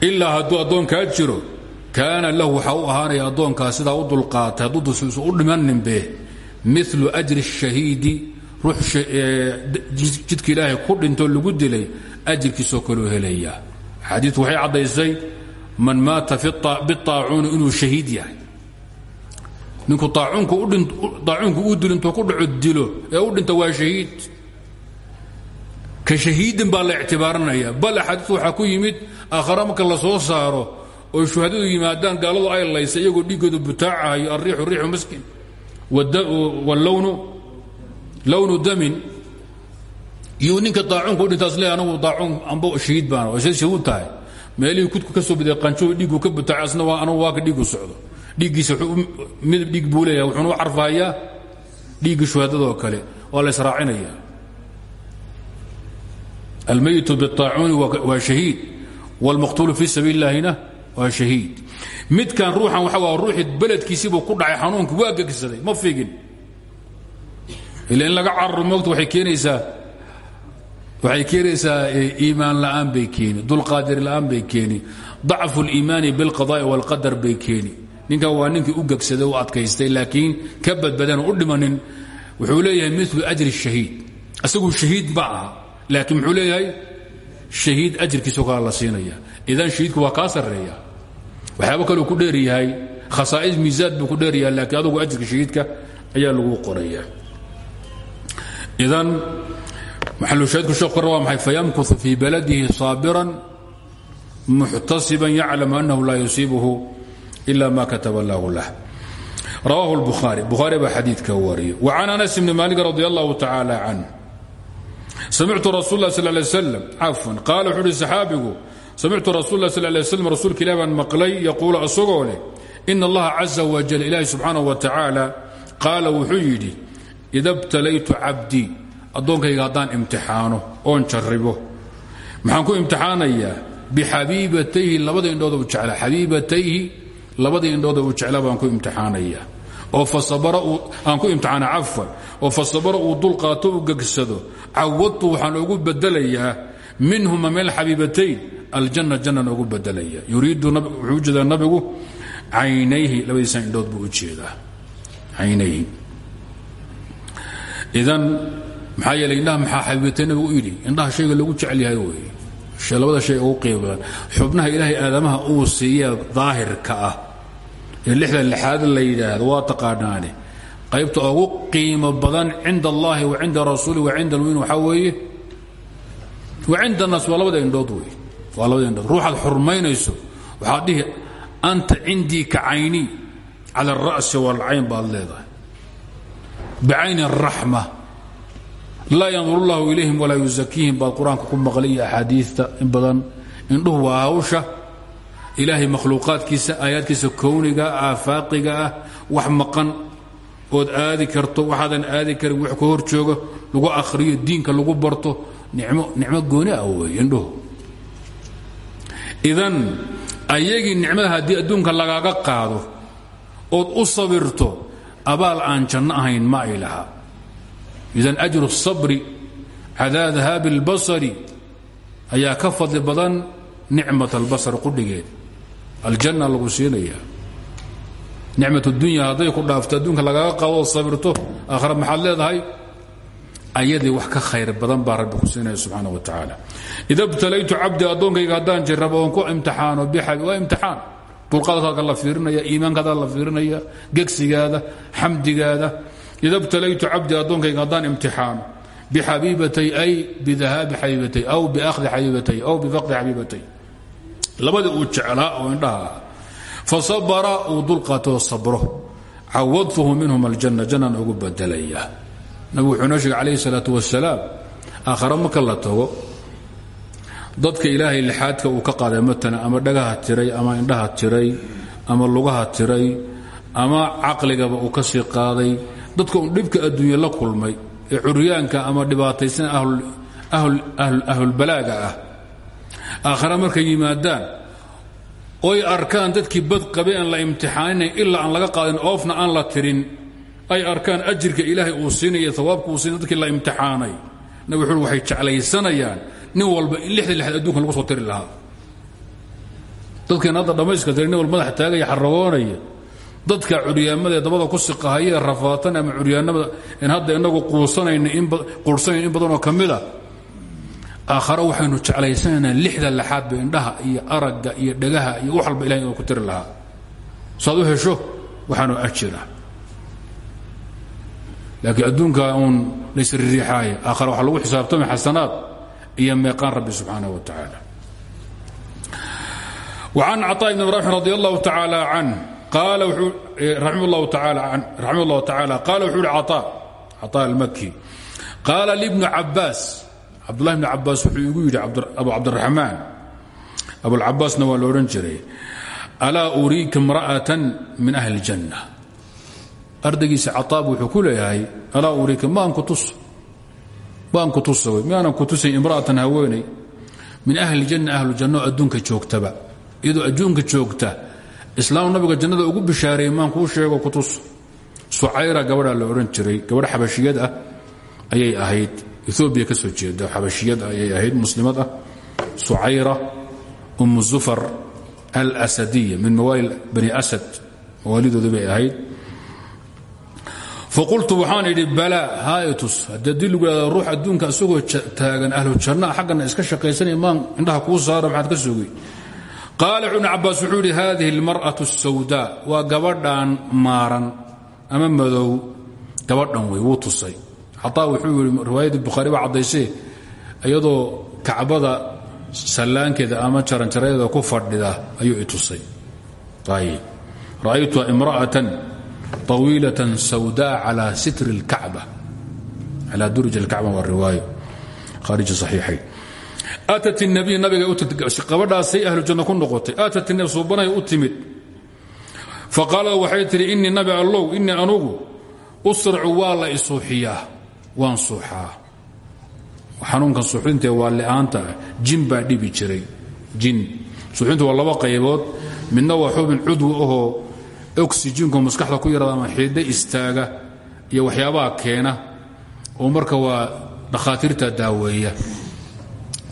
ilaa hadduu addoonkaa jiro kaana lahu waxaa u ahaanaya addoonkaa sidaa u dulqaatay hadduu dusuusu u dhimaninbe milu ajri shahiidi ruux jidka ilaahay ku dhintoo lagu dilay ajirkiisoo kaloo helaya xadiiku waxay caddaysay man maata biaacuuni inuu shahiid yahay ninku aacuunku u dilo intuu ku dhaco dilo ee u dhinta waa shahiid ka shahiidin baa la ictibaaranaya bal axaadiis waxaa ku yimid aakhara marka la soo saaro oo shuhadadu yimaadaan gaaladu ay laysa iyagoo dhiiggoodu butaacahayo alriixu riixu maskin wallownu lownu damin. Iyo ninka aacuunka u dhintaas le anagu aacuun amba shahiid baana waa shahuud tahay. Meelihii kudku ka soo biday qanjo dhiiggu ka butaacay asna waa anagu waa ka dhiiggu socdo. Dhiiggiisa midab dhiig buu leeyahay wuxuuna u carfahayaa dhiigga shuhadadoo kale waa la israacinaya almayitu biaacuuni waa shahiid. Wاlmaqtuulu fi sabiil اllaahina waa shahiid. Midkan ruuxan waxa waa ruuxii beledkiisiibuu ku dhacay xanuunki waa gegsaday ma figin ila laga cararo moogta waay keenaysaa waxay eh, iimaan la'aan bay keeni dulqaadir la'aan bay keeni dacfu liimaani bilqadaa'i waalqadar bay keeni. Ninkan waa ninkii u gegsaday u adkaystay laakiin ka badbadaan u dhimanin wuxuu leeyahay milu ajri shahiid. Isagu shahiid ba laakiin muxuu leeyahay shahiid ajirkiisa kaa siinaya idan shahiidku waa kaa sarreeya waxyaabo kaleu ku dheeryahay khasaa'is miisaad buu ku dheeryahay laakiin adugu ajirka shahiidka ayaa lagu qoraya. Idan maxalushahiidku sheekh kor waa maxay fayamkutu fii baladihi saabiran muxtasiban yaclamu annahu laa yusiibuhu ila ma kataba allahu lah. Rawaahu اlbukhaari bukhaari baa xadiidka wariyo wa can anas bni maalik radi allahu tacaala samictu rasul lah sal lay slam cafwan qaala wuxuu uhi saxaabigu samictu rasul lah sal lay slam rasuulka ilah baan maqlay yaquulu asagoo leh ina allaha caza wajal ilaahi subxaanaه wa tacaala qaala wuxuu yidhi ida btalaytu cabdii addoonkayga haddaan imtixaano oon jarribo maxaan ku imtixaanayaa bixabiibatayhi labada indhooda u jeclaa xabiibatayhi labadii indhooda oo aan ku imtixaana cafwan oo fasabara uu dulqaato u gegsado waxaan ugu bedelayaa minhuma meel xabiibatayn aljanna jannan ugu bedelaya yuriidu wuxuu u jeedaa nabigu caynayhi labadiisa indhood buu u jeedaa caynayhi. Idan maxaa yeelay indhaha maxaa xabiibatay nabigu u yidhi lagu jecel yahay wey labada shay ugu qiimo badan. Xubnaha ilaahay aadamaha uu siiya daahirka ah ee lixda lixaad la yidhaahdo waa taqaanaane. Qaybta ugu qiimo badan cinda allahi wa cinda rasuuli wa cinda almumin waxaa weeye? Wa cinda annaas waa labada indhood wey waa labada indhood. Ruuxaad xurmaynayso. Waxaad dhihi anta cindii ka cayni cala alra'si waalcayn baad leedahay. Bicayni araxma laa yandur llahu ilayhim walaa yusakiihim baad qur'aanka ku maqlay iyo axaadiita in badan. Indhuhu waa hawsha ilaahay makhluuqaadkiisa aayaadkiisa kowniga ah faaqiga ah wax maqan ood aadi karto waxaadan aadi karin wax ka hor jooga lagu akhriyo diinka barto nicmo nicmo gooni ah weeye indhuhu. Idan ayagii nicmada haddii adduunka lagaaga qaado ood u sabirto abaal aan janno ahayn ma ajru sabri calaa dahaabi اlbasari ayaa ka fadli badan nicmat albasar qudhigeed aljanna lagu siinaya. Nicmat اdunya hadday ku dhaafto adduunka lagaga qaadoo sabirto aakhira maxaad leedahay? Ayadii wax ka khayr badan baa rabbi ku siinaya subxaana wa tacaala. Ida btalaytu cabdi addoonkayga haddaan jirrabo oon ku imtixaano bixabi waa imtixaan. Dulqaadkaada la fiirinaya iimaankaada la fiirinaya gegsigaada xamdigaada. Ida btalaytu cabdi addoonkayga haddaan imtixaano. Bixabiibatay ay bidahaabi xabiibatay aw biakhdi xabiibatay aw bifaqdi xabiibatay labadii uu jeclaa oo indhaha ah fasabara uu dulqaatoo sabro. Cawadtuhu minhum aljanna jannaan ugu bedelaya. Nabigu wuxuu noo sheegay calayhi salaatu wasalaam dadka ilaahay lixaadka uu ka qaaday matalan ama dhagaha tiray ama indhaha tiray ama lugaha tiray ama caqligaba uu ka sii qaaday. Dadka un dhibka adduunye la kulmay ee curyaanka ama dhibaataysan ahlulbalaaga ah aakhare markay yimaadaan oy arkaan dadkii bad qabe aan la imtixaaninayn ilaa aan laga qaadin oofna aan la tirin ay arkaan ajirka ilaahay uu siinaya awaabka uu siinay dadkii la imtixaanay. Nabig wuxuu waxay jeclaysanayaan. Nin walba lixda lixad adduunka lagu soo tiri lahaa. Dadkeen hadda dhammayska tiri walba madax taagaya xaragoonaya dadka curyaamada dabada ku siqahaya rafaatan ama curyaanada en hadda inagu quursanayn in badanoo ka mida aakhare waxaynu jeclaysanaynaa lixda laxaadba indhaha iyo aragga iyo dhagaha iyo wax walba ilahay inuu ku tiri lahaa saad u hesho waxaanu ajira laakiin adduunka uun laysririixaaya aakhare waxaa lagu xisaabtamay xasanaad iyo meeqaan rabbi subxaanah wa tacaala وعن cطاء بن رافع رضي الله تعالى عنه رحمه الله تعالى قال وxuu hi cطاء cطاء المكي قال لبن عabاس cabdulahi bn cabaas wuxuu igu yidhi abu cabdiraxmaan abulcabaasna waa loodhan jiray alaa uriika imra'atan min ahli اljanna ardaygiisa caaab wuxuu ku leeyahay alaa uriika maan ku tusa miyaanan ku tusayn imra'atan haweeney. Min ahli janna ahlu janna oo joogtaba. Iyadoo adduunka joogta islaam nabiga jannada ugu bishaareeyey maan kuu sheego ku tus. Sucayra gabadhaa la jiray gabadh xabashiyeed ah ayay ahayd ethoobiya ka soo jeeda xabashiyad ayay ahayd muslimad ah. Sucayra umu zufar alasadiya min mawaalil bani asad mawaalidoodii bay ahayd. Faqultu waxaan idhi balaa haayatus haddii lagu ihahda ruux adduunka isagoo taagan ahlu jannaa xaggana iska shaqaysanaya maan indhaha kuu saara maxaad ka sogay qaala ibnu cabaas wuxuu yidhi haadihi almar'atu asawdaa waa gabadhan maaran ama cataa wuxuu yidhi riwaayadii bukhaari baa caddaysee iyadoo kacbada sallaankeeda ama jaranjaradeeda ku fadhida ayuu i tusay ra'aytuha imra'atan طawiilaة sawdaa calى sitr اlkacba calى durj اlkacba waa riwaayo khaariji صaxiixayn atat الnabiy nabiga gabadhaasay ahlu janno ku noqotay atat nab suubanay u timid faqaalad waxay tihi inii nabi allow inii anugu usracu waa la isuuxiyaa waan suuxaa. Xanuunkan suuxintee waa li'aanta ah jin baa dhibi jiray jin. Suuxintu waa laba qaybood. Midna waa xubin cudwi ahoo oxijinku maskaxda ku yarada ama xidho istaaga iyo waxyaabaha keena oo marka waa dhakhaatiirta daaweeya.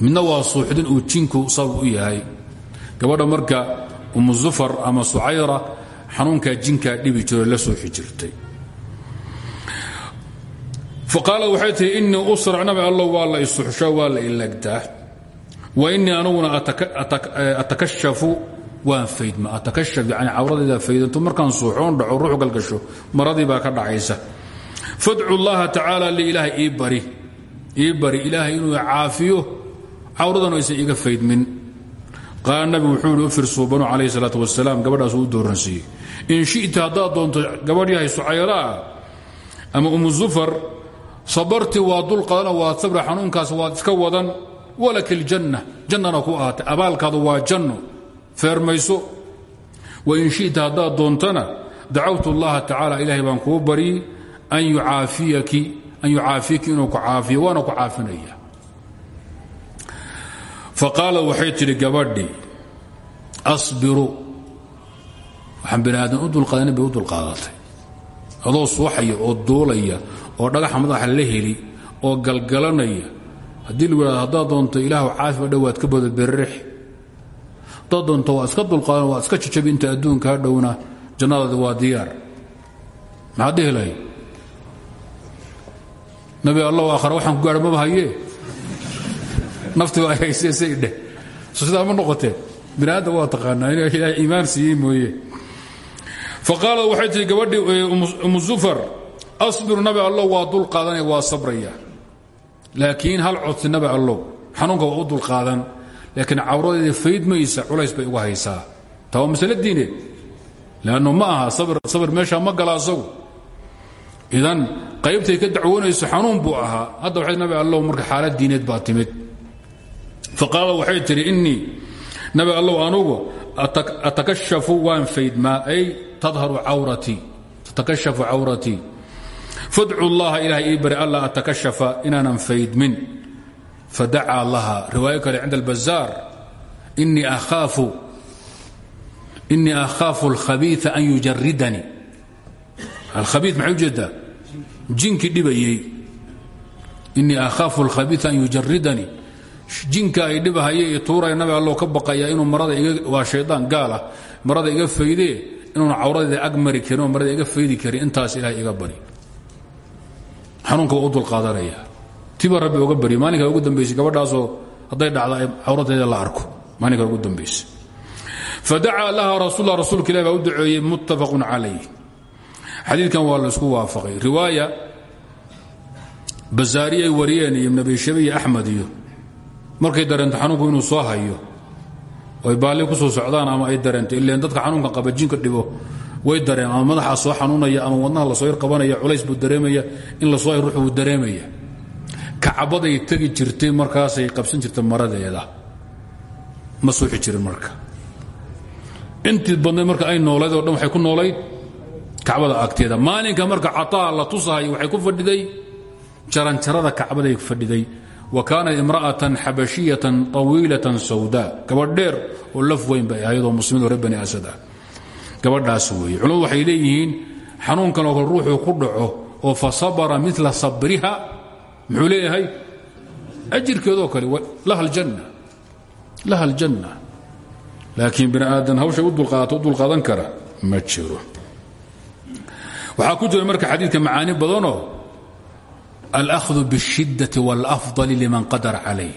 Midna waa suuxdin uu jinku sabab u yahay. Gabadha marka umu zufar ama sucayra xanuunkaa jinkaa dhibi jiro la sooxi jirtay faqaalad waxay tihi innii usrac nabi allow waa la isuxshaa waa la ilagtaa wa innii aniguna atakashafu waan faydma atakashaf yani cawradeeda faydanto markaan suuxoon dhaco ruux galgasho maradii baa ka dhacaysa fadcu llaha tacaala li ilaahay ii bari ilaahay inuu caafiyo cawradan aysan iga faydmin qaala nabigu wuxuu ihi u firsuubanu calayhi salaatu wasalaam gabadhaasuu u dooransiiyey in shita haddaad doonto gabadh yahay sucayraa ama umu zufar sabarti waa dulqadana waad sabra xanuunkaas waad iska wadan. Walaka ljanna jannana ku ahaatay abaalkaadu waa janno feermayso. Wain shita haddaad doontana dacawtu اllaha tacaala ilaahay baan kuu baryi an yucaafiyaki inuu ku caafiyo waana ku caafinaya. Faqaalad waxay tidhi gabadhii asbiru. Waxaan bani aadam u dulqaadanin bay u dulqaadatay adoo suuxaya oo dhagaxa madaxa la heli oo galgalanaya. Haddii lagu ihahdo haddaad doonto ilaahu caafiba dhowaad ka bado berrex haddaad doonto waa iska dulqaadan waa iska jajabi inta adduunkaa dhowna jannadaadi waa diyaar. Maxaad dhihi lahay nabi allahu aakhare waxaan ku gaadha maba hayee nafti waa haysee say dheh. So sidaa ma noqoteen bini aadam waa taqaanaa ina iimaan siiyey mooye. Faqaalad waxay tihi gabadhii umu zufar asbiru nabi allow waa dul qaadanaya waa sabraya. Laakiin hal codsi nabi allow xanuunka waa u dul qaadan. Laakiin cawradeeda faydmaysa culays bay uga haysaa. Taa waa masale diineed leannu ma aha sabir meeshaa ma gala idan qaybtay ka dacwoonayso xanuun buu ahaa. Hadda waxay nabi allow marka xaalad diineed baa timid. Faqaala waxay tidhi innii nabi allow anugu atakashafu waan faydmaa ay tadharu cawratii tatakashafu cawratii fadcu llaha ilahay ii bari alla atakashafa inaanan faydmin. Fadacaa laha riwaayo kale cinda albazaar. Inii akhaafu alkhabiia an yujaridanii alkhabii maxay u jeedaa jinkii dhibayey. Inii akhaafu alkhabiia an yujaridanii jinka ay dhibahaya iyo tuuraya nabi alloo ka baqaya inuu marada waa shaydaan gaal ah marada iga faydee inuuna cawradeeda ag mari karin oo marada iga faydi karin. Intaas ilahay iga bari xanuunka waa u dulqaadanaya tiba rabbi oga barya maalinkaa ugu dambaysay gabadhaasoo hadday dhacda cawrateeda la arko maalinkaa ugu dambaysay fadacaa laha rasulla rasuulka ilah baa u duceeyey muttafaqun calayh xadiidkan waa la isku waafaqay. Riwaaya basaari ay wariyeen iyo ibn abi shabe iyo markay dareento xanuunku inuu soo hayo oy baalli ku soo socdaan ama ay dareento ileen dadka xanuunka qaba jinka dhibo way dareen ama madaxaa soo xanuunaya ama wadnaha la soo yar qabanaya culays buu dareemaya in la soo hay ruux buu dareemaya. Kacabaday tegi jirtay markaasay qabsan jirta maradeeda. Ma suuxi jirin marka. Intii badnayd marka ay noolayd oo dhan waxay ku noolayd kacbada agteeda. Maalinka marka cataa la tusahay waxay ku fadhiday jaranjarada kacbaday fadhiday. Wa kaanat imra'atan xabashiyatan طawiilatan sawda gabadh dheer oo laf weyn bay ahayadoo muslimiin asad ah gabadhaas weeye culimmadu waxay leeyihiin xanuunkan oo kale ruuxuu ku dhaco oo fa sabara mila sabriha muxuu leeyahay ajirkeedoo kale laha aljanna laha aljanna laakiin bini aadan hawshay u dulqaadato u dulqaadan kara ma jiro waxaa ku jira marka xadiidka macaani badanoo alأkhdu bالشhidaة واlأfضل liman qadara calayh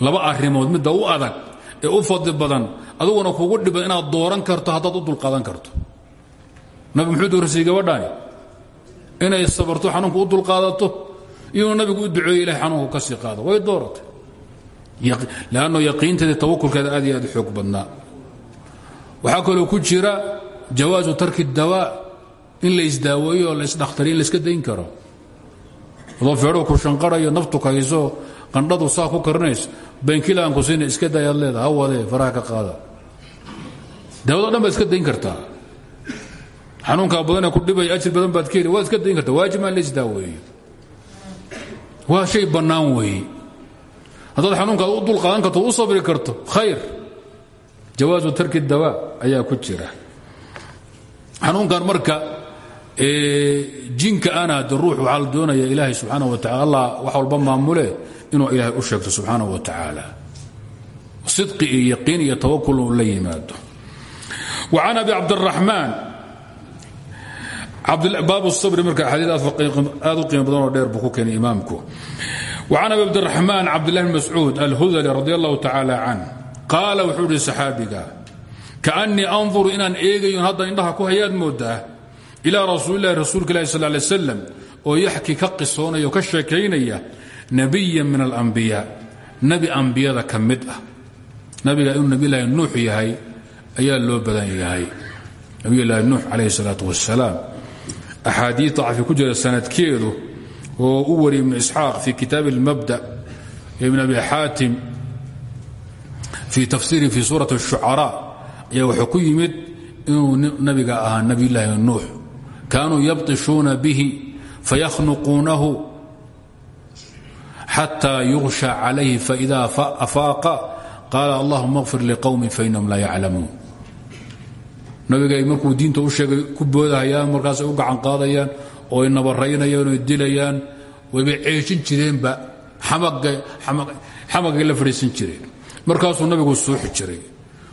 laba arrimood midda u adag ee u fadli badan aduguna kugu dhiban inaad dooran karto haddaad u dulqaadan karto. Nabi muxuu doorsayey gabadhaani inay sabarto xanuunku u dulqaadato inuu nabigu u duceeyo ilahay xanuunku ka sii qaado. Way dooratay. Lanno yaqiinteeda tawakulkeeda aad iyo aad xoog badnaa. Waxaa kaloo ku jira jawaazu tarki اdawaa in la isdaaweeyo la isdhakhtariyo in la iska dayn karo. Adoo feedho ku shanqarayo naftu kahayso qandhadu saa ku karinayso baynkilaanku siina iska dayaad leeda ha wadee qaada. Daawado dhan iska dayn kartaa. Xanuunkaa badanee ku dhibaya ajir badan baad ka heli waad iska dayn kartaa. Waajib maan la isdaaweeyo waa shay bannaan weeye haddaad xanuunkaad u dul qaadan karto u sabri karto khayr. Jawaazu tarki dawaa ayaa ku jira. Xanuunkan marka jinka ana de ruux waxaa doonaya ilaahay subxaana wa tacala allah wax walba maamule inuu ilaahay u sheegto subxaana wa tacaala. Sidqi iyo yaqiin iyo tawakul uu la yimaado. Wa can abi cabdiraxmaan baabu sabri marka xadiid aad u qiimo badan dheer buu ku keenay imaamku. Wa can abi cabdiraxmaan cabdillahi bn mascuud alhudali radi allahu tacaala can qaala wuxuu ihi saxaabiga kaannii anduru inaan eegayon hadda indhaha ku hayaad moodaa ilaa rasuulilahi rasuulka ilahi sal lay oo yaxki ka qisoonaya oo ka sheekaynaya nebiyan min alambiyaa nebi ambiyada ka mid ah nabiga inuu nebiylahi nuux yahay ayaa loo badan yahay nebiylahi nuux calayhi salaatu wasalaam axaadii dacfi ku jira sanadkeedu oo u wariyay ibnu isxaaq fi kitaabi اlmabda ibn abi xaatim fii tafsiiri fi suurati الshucaraa ayaa wuxuu ku yimid inuu nabiga ahaa nebiyulaahi nuux kaanuu yabطishuuna bihi fayakhnuquunahu xatى yuغshى calayhi faإida afaaqa qaala allahuma اغfir liqowmi fainahum laa yaclamuun nabigay markuu diinta u sheegay ku boodahayaan markaasay u gacan qaadayaan oo ay nabaraynayaan oy dilayaan wayba ceeshin jireenba xamagay la fadhiisan jireen markaasuu nabigu suuxi jiray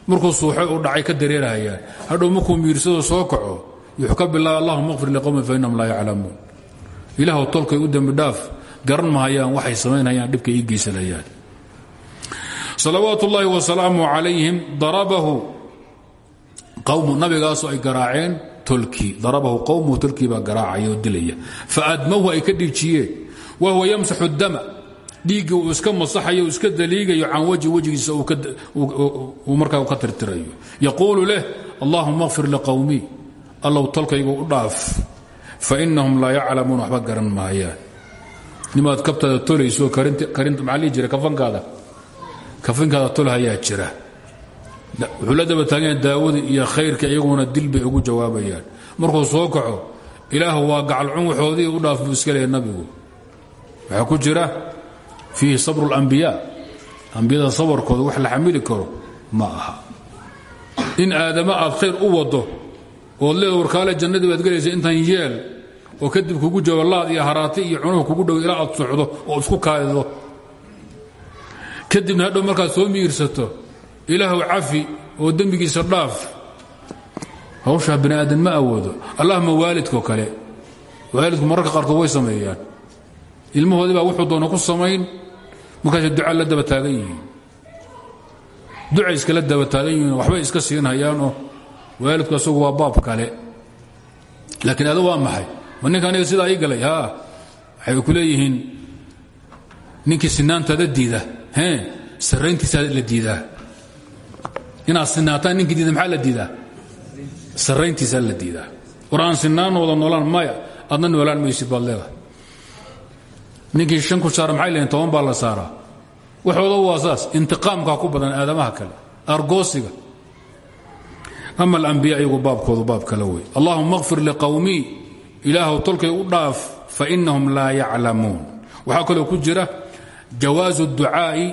markuu suuxay u dhacay ka dareerahayaan hadhow markuu miirsado soo kaco wuxuu ka bilaaba allahuma اغfir liqowmi fainahum laa yaclamuun ilaahw tolkay u dembi dhaaf garan mahayaan waxay samaynhayaan dhibka ii geysanayaan salawaat ullaahi wasalaamu calayhim darabahu qawmu nabigaasoo ay garaaceen tolkii darabahu qowmuhu tolkii baa garaacaya oo dilaya. Faadmahu ay ka wa huwa yamsaxu dama. Dhiiggii uu iska masaxayo uu iska daliigayo can wajhi wejigiisa uu markaa ka tirtirayo. Yaquulu leh allahuma اغfir liqowmii allow tolkaygu u dhaaf. Fainahum laa yaclamuun waxba garan maayaan nimaad kabtaada tolayso maxaa lii jira? Kafankaada. Kafankaada tolhayaa jira. Wuxuu la daba taaganya daawada iyo khayrka iyaguna dil bay ugu jawaabayaan. Markuu soo kaco ilaah waa gacalcun waxoodii u dhaaf buu iska nabigu. Waxaa ku jira fiihi sabru اlambiyaa ambiyada sabarkooda wax la xamili karo ma aha. In aadama aad khayr u wado ood leeda warkaale jannadii baad gelaysa intan yeel oo kadib kugu joogo iyo haraati iyo cunuhu kugu dhow ilaa aad socdo oo isku kaadido kadibna hadhow markaad soo miirsato ilaahw cafi oo dembigiisa dhaaf hawshaa bani aadan ma awoodo. Allahma waalidko kale. Waalidku mararka qaarkood way sameeyaan. Ilmahoodii baa wuxuu doona ku samayn markaasay duca la daba taagan yihiin. Ducay iskala daba taagan yihiin waxbay iska siinhayaanoo waalidku asagu waa baab kale. Laakiin ado waa maxay ma ninka aniga sidaa ii galay waxay ku leeyihiin ninkii sinaantaada diida hee sarrayntiisaa la diidaa inaad sinaataan ninkii diida maxaa la diidaa sarrayntiisaa la diidaa war aan sinaan wada noolaan maya adna noolaan maysid baad leedahay. Ninkii shan ku saara maxay leeyihiin toban baa la saaraa. Waxooda waa saas intiqaamkaa ku badan aadamaha kale argoosiga. Ama alambiya iyagu baabkoodu baab kale wey allahuma kfir liqowmii ilaahw tolkay u dhaaf fainahum laa yaclamuun waxaa kaloo ku jira jawaazu اducaa'i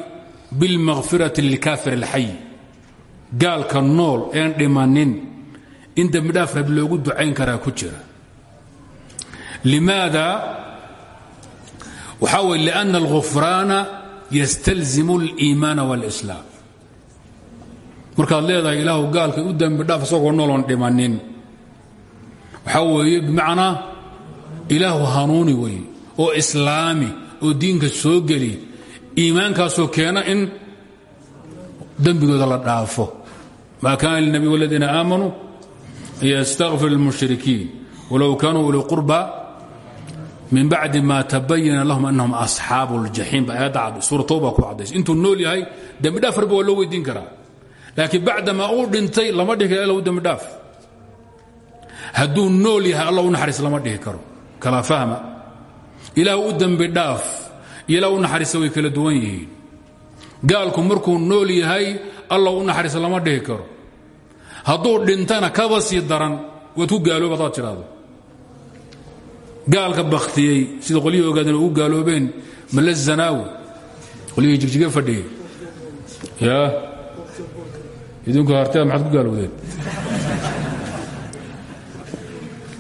biاlmakfirati lilkaafir اlxay gaalka nool een dhimanin in dembidhaaf rab loogu ducayn karaa ku jira limaada waxaa wey lأna اlغufraana ystalzimu اliimaana wاlإslaam markaad leedahay ilaahu gaalka u dembi dhaaf isagoo nooloon dhimanin waxaa weeye bimacnaa ilaahu hanuuni weeye oo islaami oo diinka soo geli iimaankaasoo keena in dembigooda la dhaafo. Ma kaana lilnabi waladiina aamanuu ystakfir lilmushrikiin walow kaanuu uli qurba min bacdi ma tabayana lahum anahum asxaabu اljaxiim ba aayadda cad suura towba ku caddays intuu nool yahay dembi dhaaf rabbi waa loo weydiin karaa. Laakiin bacdamaa uu dhintay lama dhihi karo ila dembi dhaaf hadduu nool yahay alla u naxariis lama dhihi karo. Kala fahma. Ilaah u dembi dhaaf iyo ilaah u way kala duwan yihiin. Gaalku markuu nool yahay alla u naxariis lama dhihi karo. Hadduu dhintana kaba sii daran waad ku gaalooba hadaad tidhaahdo. Gaalka bakhtiyey sida qolyihii ogaadeen ugu gaaloobeen male zanaawi qolyihii fadhiyey. Ya idinku hartida maxaad ku gaalowdeen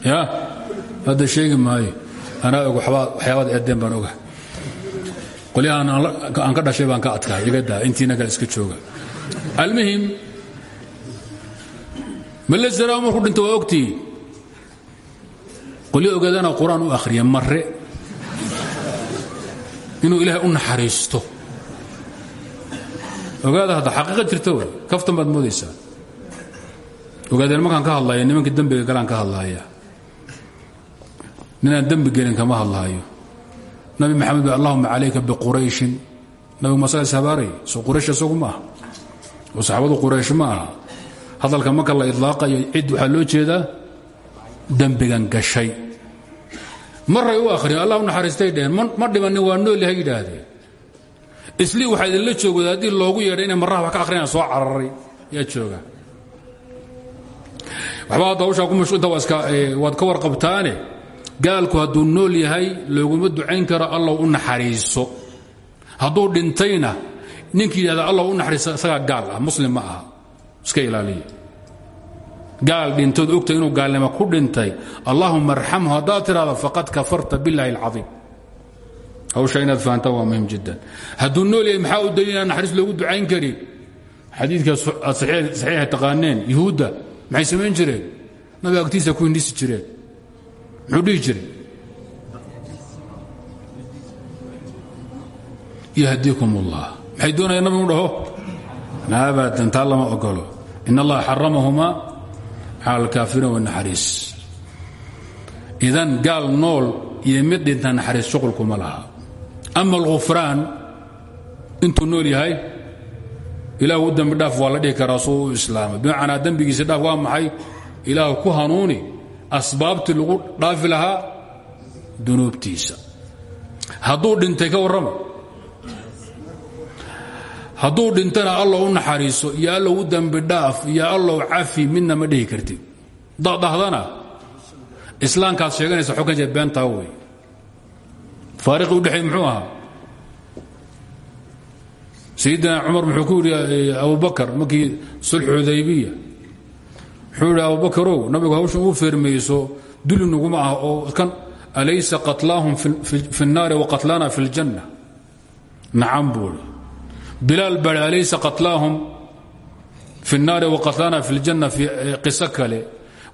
ya hadda sheegi maayo. Anaa og waxyaabaad eedeen baan oga qolyahan aan ka dhashay baan ka adkaa igadaa intiina kale iska jooga. Almuhim male zanaawi markuu dhinta waa ogtihi qolyo ogaadana qur'aan u akhriya mare inuu ilaahay u naxariisto. Ogaada hadda xaqiiqa jirta wey kaftan baad moodaysaa. Ogaadeen markaan ka hadlaya nimankii dembiga galaan ka hadlaaya ninaan dembi gelin kama hadlaayo. Nabi maxamed ba allahuma calayka biqurayshin nabigu masaga is habaaray soo quraysh isagu ma aha oo saxaabadu ma aha? Hadalka marka la idlaaqayo cid waxaa loo jeedaa? Dembigan gashay. Maray u akhriyeen allah u naxariistay ma dhimannin waa nool yahay yidhaahdeen islii waxaa idinla joogooda haddii loogu yeedhay inay marraha ka akhriyaan soo cararay yaa jooga. Waxba hadda hawshaa ku mashquulta waad ka warqabtaane gaalku hadduu nool yahay looguma ducayn karo allah u naxariiso. Hadduu dhintayna ninkii yidhahda u naxariiso isagaa gaal ah muslim ma iska ilaaliya. Gaal dhintood ogta inuu gaalnimo ku dhintay. Allahuma arxamhu haddaad tidhahdo faqad kafarta biاllahi اlcaiim hawsha inaad fahantaan waa muhiim jiddan. Hadduu nool yahay maxaa u daliila naxariis loogu ducayn karin xadiidka aad saxiixa taqaaneen. Yuhuudda maxay samayn jireen? Nabiga agtiisa ku hindhisi jireen muxuu dhihi jiray yahdikum اllah maxay doonayaan nabigu dhaho? Abadan taa lama ogolo in allaha xaramahumaa cala alkaafiriin wanaxariis idan gaal nool iyo mid dhinta naxariis shuqulkuma laha. Ama alghufraan intuu nool yahay ilaahu u dembi dhaaf waa la dhihi karaa suu u islaamay bimacnaa dembigiisa dhaaf waa maxay? Ilaahu ku hanuuni asbaabtii lagu dhaafi lahaa dunuubtiisa. Hadduu dhintay ka warrama hadduu dhintana allow u naxariiso iyo allow u dembi dhaaf iyo allow cafi midna ma dhihi kartid. Dadahdana islaamkaad sheeganaysa xogkan jeed beentaa wey faariqi u dhexeey muxuu ahaa? Sayidina cumar muxuu ku yidhi abubakar markii sulx xudaybiya wuxuu yidhi abubakarow nabigu hawshan uu feermayso duli naguma ah oo kan alaysa qatlaahum fi الnaari waqatlaana fi اljanna nacam buuri bilaal bari alaysa qatlaahum fi الnaari waqatlaana fi اljanna fi qiso kale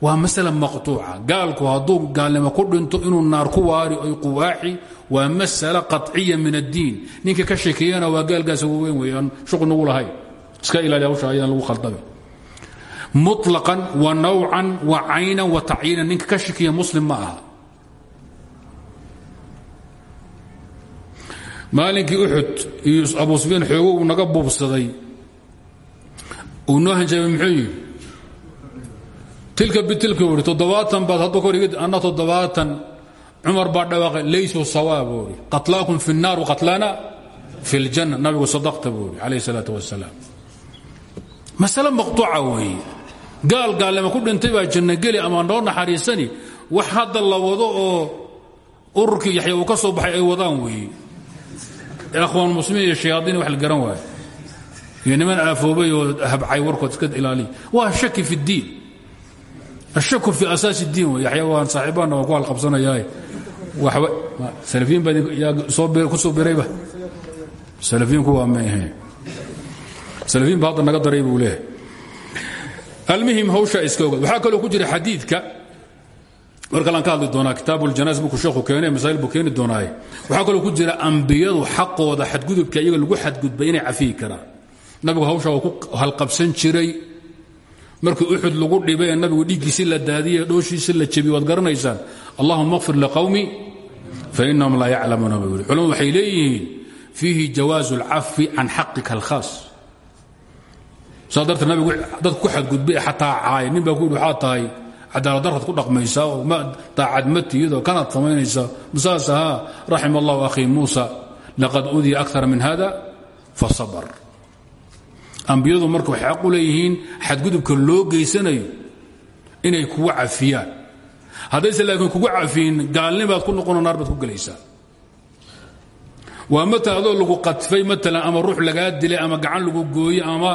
waa masala maqtuuca gaalku hadduu gaalnimo ku dhinto inuu naar ku waari oy quwaaxi waa masala qaطciya min addiin ninka ka shekeeyana waa gaalgaas weyn weeyaan shuqul nagu lahayn iska ilaali hawsha ayaan lagu khaldami muطlaqan wa nawcan wa caynan wa tacyiinan ninka ka shekeeya muslim ma aha maalinkii uxud iyo abu sufyaan xoogo uu naga buubsaday uu noo hanjaabay muxuu yidhi tilka bitilka uri toddobaatan baad hadda kor iga anna toddobaatan cumar baa dhawaaqay laysuu sawaa buu ihi qatlaakum fi الnaar waqatlana fi اljanna nabigu sadaqta buu ihi calayh الsalaaة wasalaam masale maqtuuca weeye gaal gaalnimo ku dhintay baa janno geli ama noo naxariisani wax hadda la wado oo ururkii yaxya uu ka soo baxay ay wadaan weeye akhwaan muslimiin iyo shayaadiin wax la garan waayo. Iyo niman aafoobay oo habcay warkood iska ilaaliya waa shaki fi اddiin ashaku fi asaas اdiin wey yaxya waan saaxiibaana waan ku halqabsanayaa waxba salafiyiin baa yaa soo ku soo birayba. Salafiyiinku waa ma ahayn salafiyiin ba hadda naga daray buu leeyahay almuhim hawshaa iska ogaad waxaa kaloo ku jira xadiidka. Mar kalaan ka hadli doonaa kitaabu ljanaas buu sheekhu keenay masaa'il buu keeni doonaaye waxaa kaloo ku jira ambiyadu xaqooda xadgudubka iyaga lagu xadgudbay inay cafiyi karaan. Nabigu hawshaa waa ku halqabsan jiray. Markii uxud lagu dhibay ee nabigu dhiiggiisi la daadiyey dhooshiisi la jebiy waad garanaysaan allahuma اkfir liqowmi fainahum laa yaclamuuna buu yidhi. Culamadu waxay leeyihiin fiihi jawaazu اlcafi can xaqika alkhaas saa darteed nabigu dadku ku xadgudbay xataa caay nin baa ku yidhi waxaa tahay cadaaladdarad ku dhaqmaysaa oo ma tiyidoo kanaad samaynaysaa musaas ahaa raxima allahu laqad udiya akara min hada fasabr ambiyadu marka xaq u leeyihiin xadgudubka loo geysanayo inay kugu cafiyaan. Haddayse laakiin kugu cafiyin gaalnibaad ku noqono naar ku gelaysaa. Waa matal adoo lagu qadfay maalan ama ruux lagaa dilay ama gacan lagu gooye ama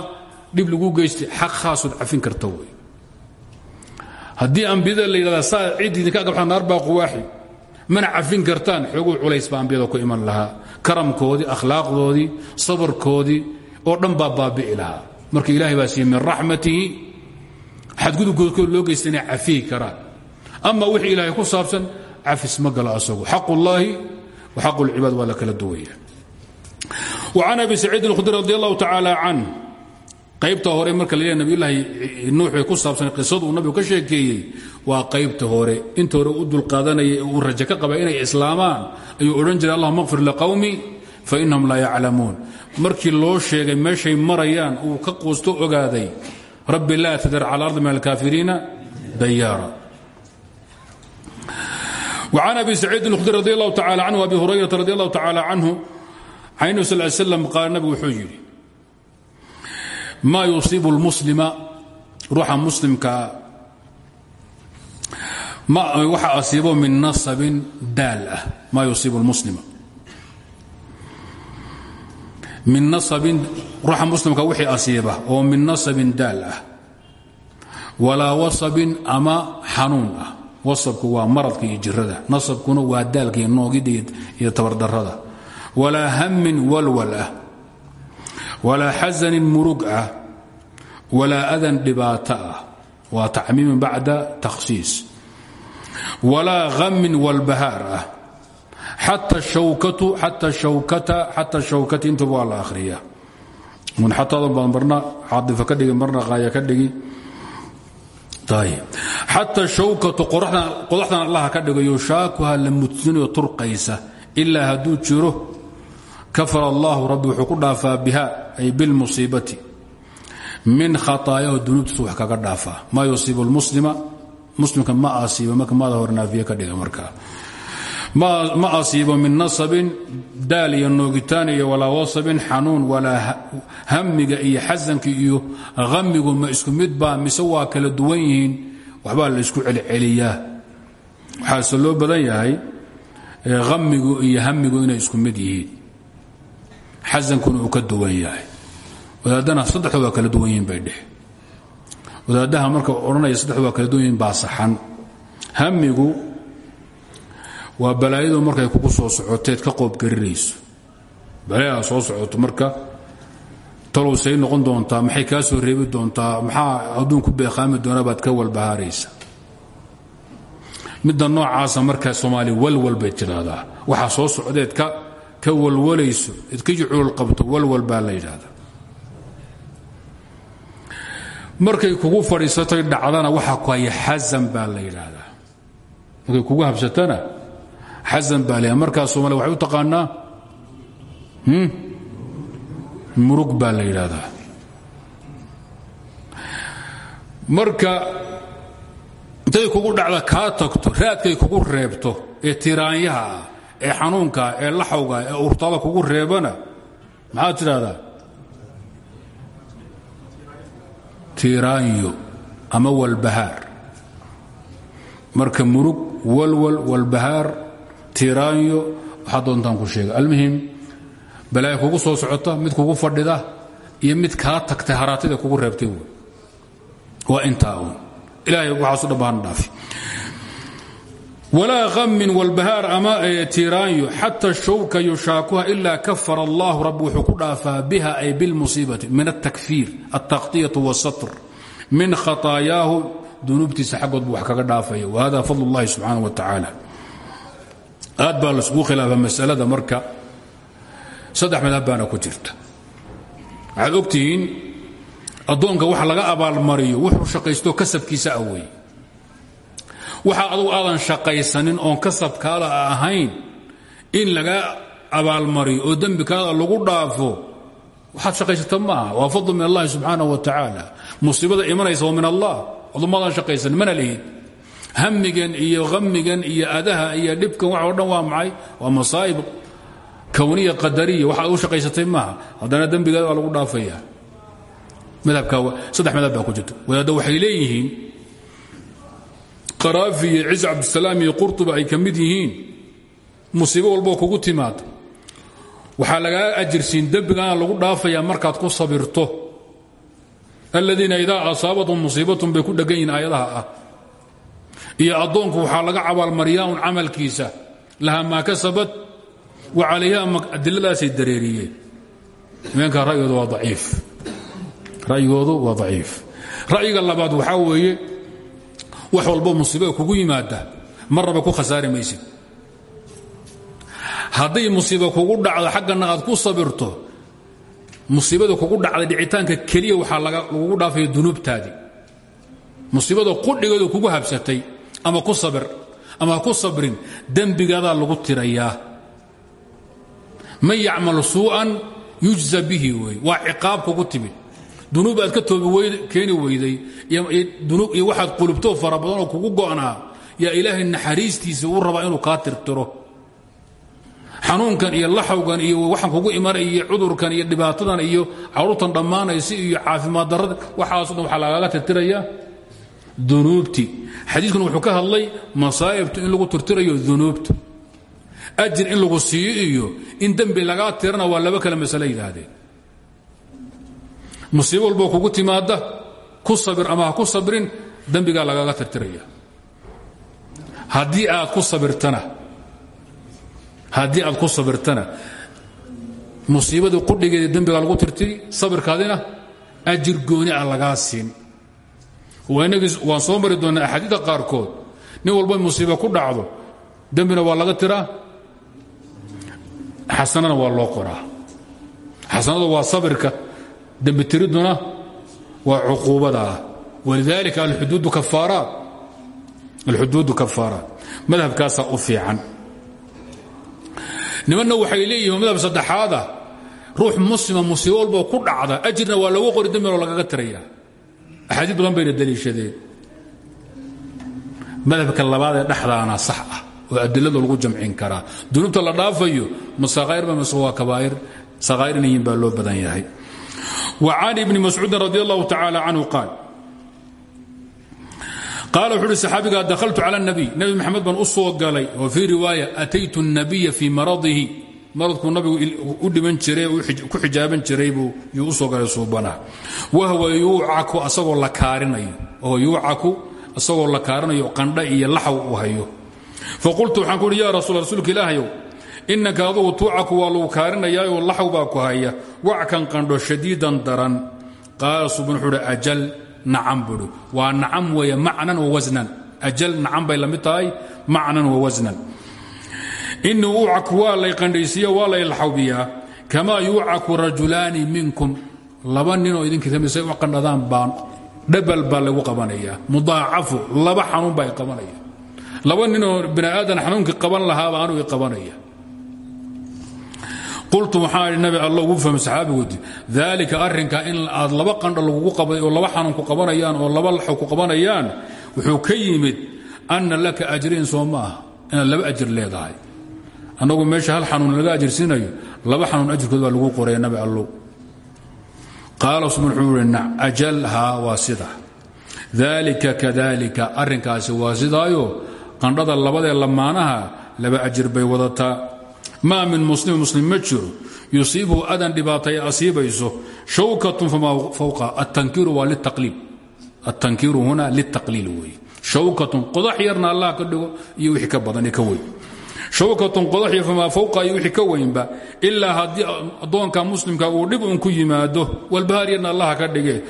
dhib lagu geysta xaq khaasood cafin karta wey haddii ambiyada la yidhahda saa cid idinka agabxa naar baa quwaaxi. Mana cafin kartaan xooguu culays baa ambiyada ku iman lahaa. Karamkoodii akhlaaqdoodii sabarkoodii oo dhan baa baabi'i lahaa. Marka ilaahay baa siiye min raxmatihi xadgudubkoodkood loo geysta inay cafihi karaan ama wixii ilaahay ku saabsan cafis ma gala asagu. Xaqullaahi wa xaqu lcibaad waa la kala duwaya wa can abi saciidin khudri radi allahu tacaala canh qaybta hore marka la leeya nabiyullaahi nuux bay ku saabsan qisadu uu nabigu ka sheekeeyey waa qaybta hore inta hore u dulqaadanaya ee uu raje ka qaba inay islaamaan ayuu odhan jiray allahuma اkfir liqowmi fainahum laa yaclamuun markii loo sheegay meeshay marayaan uu ka quusto ogaaday rabbi laa tadar cala ardi min alkaafiriina dayaara وعن أبي سعيد الخdري رضي الله تعالى عنه وأبي هريرة رضي الله تعالى عنه عن النبي صلى اه عليه وسلم قال نبgu wuxuu yidhi ma yusiibu اlmuslima ruuxa muslimkaa waxa asiibo min nasabin daal ah ma yusiibu lmuslima min nasabin ruuxa muslimka wixii asiiba oo min nasabin daal ah. Walaa wasabin ama xanuun ah. Wasabku waa maradka iyo jirada nasabkuna waa daalka iyo noogidiiyo tabardarrada. Walaa walwal ah walaa xasanin murug ah. Walaa adan dhibaato ah. Waa tacmiimin bacda takhsiis walaa hammin walbahaar ah. Xata shawkati intuba waa la akhriya munxatadan baan marna caadifa ka dhigi marna qaaya ka dhigi xata shawkatu qodaxdan allaha ka dhigayo shaakuha la mudsinayo turqaysa. Ilaa hadduu jiro kafara allahu rabbi wuxuu ku dhaafaa biha ay bilmusiibati. Min khataayahu dunuubtiisu wax kaga dhaafaa maa yusiibu lmuslima muslimka ma asiibo marka maada hore naafiye ka dhiga markaa ma asiibo min nasabin daal iyo noogitaan iyo walaa wasabin xanuun walaa hamiga iyo xasanka iyo hamigu ma isku midbaa mise waa kala duwan yihiin. Waxbaa la isku celceliyaa. Waxaase loo badan yahay hamigu iyo hamigu inay isku mid yihiin xasankuna uu ka duwan yahay. Wadaadana saddexdu kala duwan yihiin bay dheh wadaadaha marka odhanaya saddexdu kala duwan yihiin baa saxan. Hamigu waa balaayadu markay kugu soo socoteed ka qoobgarinayso balaayaa soo socoto marka talow say noqon doontaa maxay kaa soo reebi doontaa maxaa adduunku beeqaami doonaa baad ka walbahaaraysa. Midda noocaasa markaa soomaaliya walwal bay tidhaahdaa. Waxaa soo socdeed ka walwalayso id ka juculul qabto walwal baa la yidhaahdaa. Markay kugu fadhiisatoy dhacdana waxaa ku haya xasan baa la yidhaahdaa. Markay kugu habsatana xasan baa la markaa soomaliya waxay u taqaanaa murug baa la yidhaahdaa. Marka intay kugu dhacda kaa tagto raadkay kugu reebto ee tiraanyaha ah ee xanuunkaa ee laxawga ee urtada kugu reebana maxaad tidhahdaa tiraanyo ama walbahaar. Marka murug walwal walbahaar tiraanyo waxaa doontaan ku sheega almuhim balaaya kugu soo socota mid kugu fadhida iyo mid kaa tagtay haraatida kugu reebtay waa intaa uun ilahay waxaasu dhan dhaafi walaa hammin walbahaar ama tiraanyo xata shawka yushaakuha ilaa kafara allah rabbi wuxuu ku dhaafaa biha ay bilmusiibati min atakfiir altakhtiyatu wsatr min khataayahu dunuubtiisa xaggood bu wax kaga dhaafaya. Wahada fadl اllahi subxaana wa tacaala. Aad baa laisgu khilaafaa masalada marka saddex madhab baana ku jirta. Waxaad ogtihiin addoonka wax laga abaalmariyo wuxuu shaqaystoo kasabkiisa awey waxa adugu aadan shaqaysanin oon kasabkaada ahayn in laga abaalmariyo oo dembikaada lagu dhaafo waxaad shaqaysata maaha. Waa fadl min allahi subxaanaه wa tacaala. Musiibada imanaysa min allah. Adumadaan shaqaysanin mana lihid. Hamigan iyo hamigan iyo adaha iyo dhibkan wax o dhan waa maxay? Waa masaa'ib kowniya qadariya. Waxaad u shaqaysatay maaha. Haddana dembigaada lagu dhaafaya. Saddex madhab ku jirta. Wadaadda waxay leeyihiin qaraafi iyo ciise cabdisalaam iyo qurtuba ay ka mid yihiin musiibo walboo kugu timaada waxaa lagaa ajirsiin dembigana lagu dhaafayaa markaad ku sabirto. Aladiina idaa asaabathum musiibatun bay ku dhegan yihiin aayadaha ah. Iyo addoonku waxaa laga cabaalmariyaa un camalkiisa. Laha maa kasabat wa calayha adiladaasay dareeriyeen. Imaanka ra'yigoodu waa daciif. Ra'yigoodu waa daciif. Ra'yiga labaad waxaa weeye wax walbo musiibada kugu yimaada marnaba ku khasaari maysid. Hadday musiiba kugu dhacdo xaggana aad ku sabirto musiibada kugu dhacday dhicitaanka keliya waxaa lagugu dhaafaya dunuubtaadii musiibada qudhigeedu kugu habsatay ama ku sabir ama ku sabrin dembigaadaa lagu tirayaa. Man yacmal suu'an yujza bihi wey. Waa ciqaab kugu timid dunuub aad ka toobi keeni weyday iyo waxaad qulubtoo fara badanoo kugu go'naa yaa ilaahay naxariistiisa uu rabaa inuu kaa tirtiro. Xanuunkan iyo laxawgan iyo waxaan kugu imanay iyo cudurkan iyo dhibaatadan iyo caruurtan dhammaanaysa iyo caafimaad darrada waxaaso dhan waxaa lagaaga tirtiraya dunuubti. Xadiiskuna wuxuu ka hadlay masaa'ibtu in lagu tirtirayo dunuubta. Ajir in lagu siiyo iyo in dembi lagaa tirana waa laba kale masale yidhaahdeen musiibo walboo kugu timaada ku sabir ama ku sabrin dembigaa lagaaga tirtiraya. Haddii aad ku sabirtana haddii aad ku sabirtana musiibadii qudhigeeda dembigaa lagu tirtiri sabirkaadina ajir gooni ah lagaa siin. Waan soo mari doonnaa axaadiida qaarkood. Nin walba musiiba ku dhacdo dembina waa laga tiraa xasanana waa loo qoraa. Xasanada waa sabirka dembi tiriduna waa cuquubada ah. Walidaalika alxuduudu kafaaraat madhabkaasaa u fiican. Nimanna waxay leeyihiin madhab saddexaada ruux muslima musiibo walboo ku dhacda ajirna waa loogu qori dembina lagaga tirayaa. Axaadiid badan bayna daliishadeen. Madhabka labaad ee dhexdaana sax ah oo adilada lagu jamcin karaa. Dunuubta la dhaafayo ma sakhaa'irba mase waa kabaa'ir. Sakhaa'ir inayin baa loo badan yahay wa can ibni mascuudin radi allahu tacaala canhu qaal qaala wuxuu uhi saxaabiga dakhaltu cala اnabiy nebi maxamed baan u soo galay oo fii riwaaya ataytu الnabiya fii maradihi maradkuu nabigu u dhiman jiray ku xijaaban jiray buu yuu u soo galay suubanaha wahwa yuucaku asagoo la kaarinayo wahwa yuucaku asagoo la kaarinayo qandha iyo laxaw uu hayo faqultu waxaan ku uhi ya rasul rasuulka ilaahayow innaka adugu tuucaku waa lagu kaarinayaayoo laxaw baa ku haya. Wackan qandho shadiidan daran. Qaala suban wuxuu uhi ajal nacam buuhi waa nacam weeye macnan wa wasnan. Ajal nacan bay la mid tahay macnan wa wasnan. Inii ucaku waa lay qandhaysiiya waa lay laxawbiyaa kamaa yuucaku rajulaani minkum. Laba ninoo idinkiisay u qandhadaan baan. Dhabal baa lagu qabanayaa. Mudaacafu laba xanuun baa qabanaya laba ninoo bini aadan xanuunkii qaban lahaaba anuu i qabanaya qultu waxaa nabi alla ugu fahma saxaabigoodi daalika arrinka in laba qandho lagugu qabay oo laba xanuun ku qabanayaan oo laba laxo ku qabanayaan wuxuu ka yimid anna laka ajriin soo ma aha inaad laba ajir leedahay. Annagu meesha hal xanuun laga ajirsiinayo laba xanuun ajirkood lagu qoraya nabi allow qaala usman wuxuu ihi ajal haa waa sida. Daalika kadalika arrinkaasi qandhada labadee lamaanaha laba ajir bay wadataa maa min muslimin muslim ma jiro yusiibhu adan dhibaatay asiibayso shawkatun famaa fawqa atankiiru waa litaqliib atankiiru huna litaqliil weeye shawkatun qodax yarna allah ka dhigo iyo wixii ka badan ee ka weyn. Shawkatun qodax iyo famaa fawqa iyo wixii ka weynba ilaa haddii addoonka muslimka uu dhib un ku yimaado walbahaar yarna allah ka dhige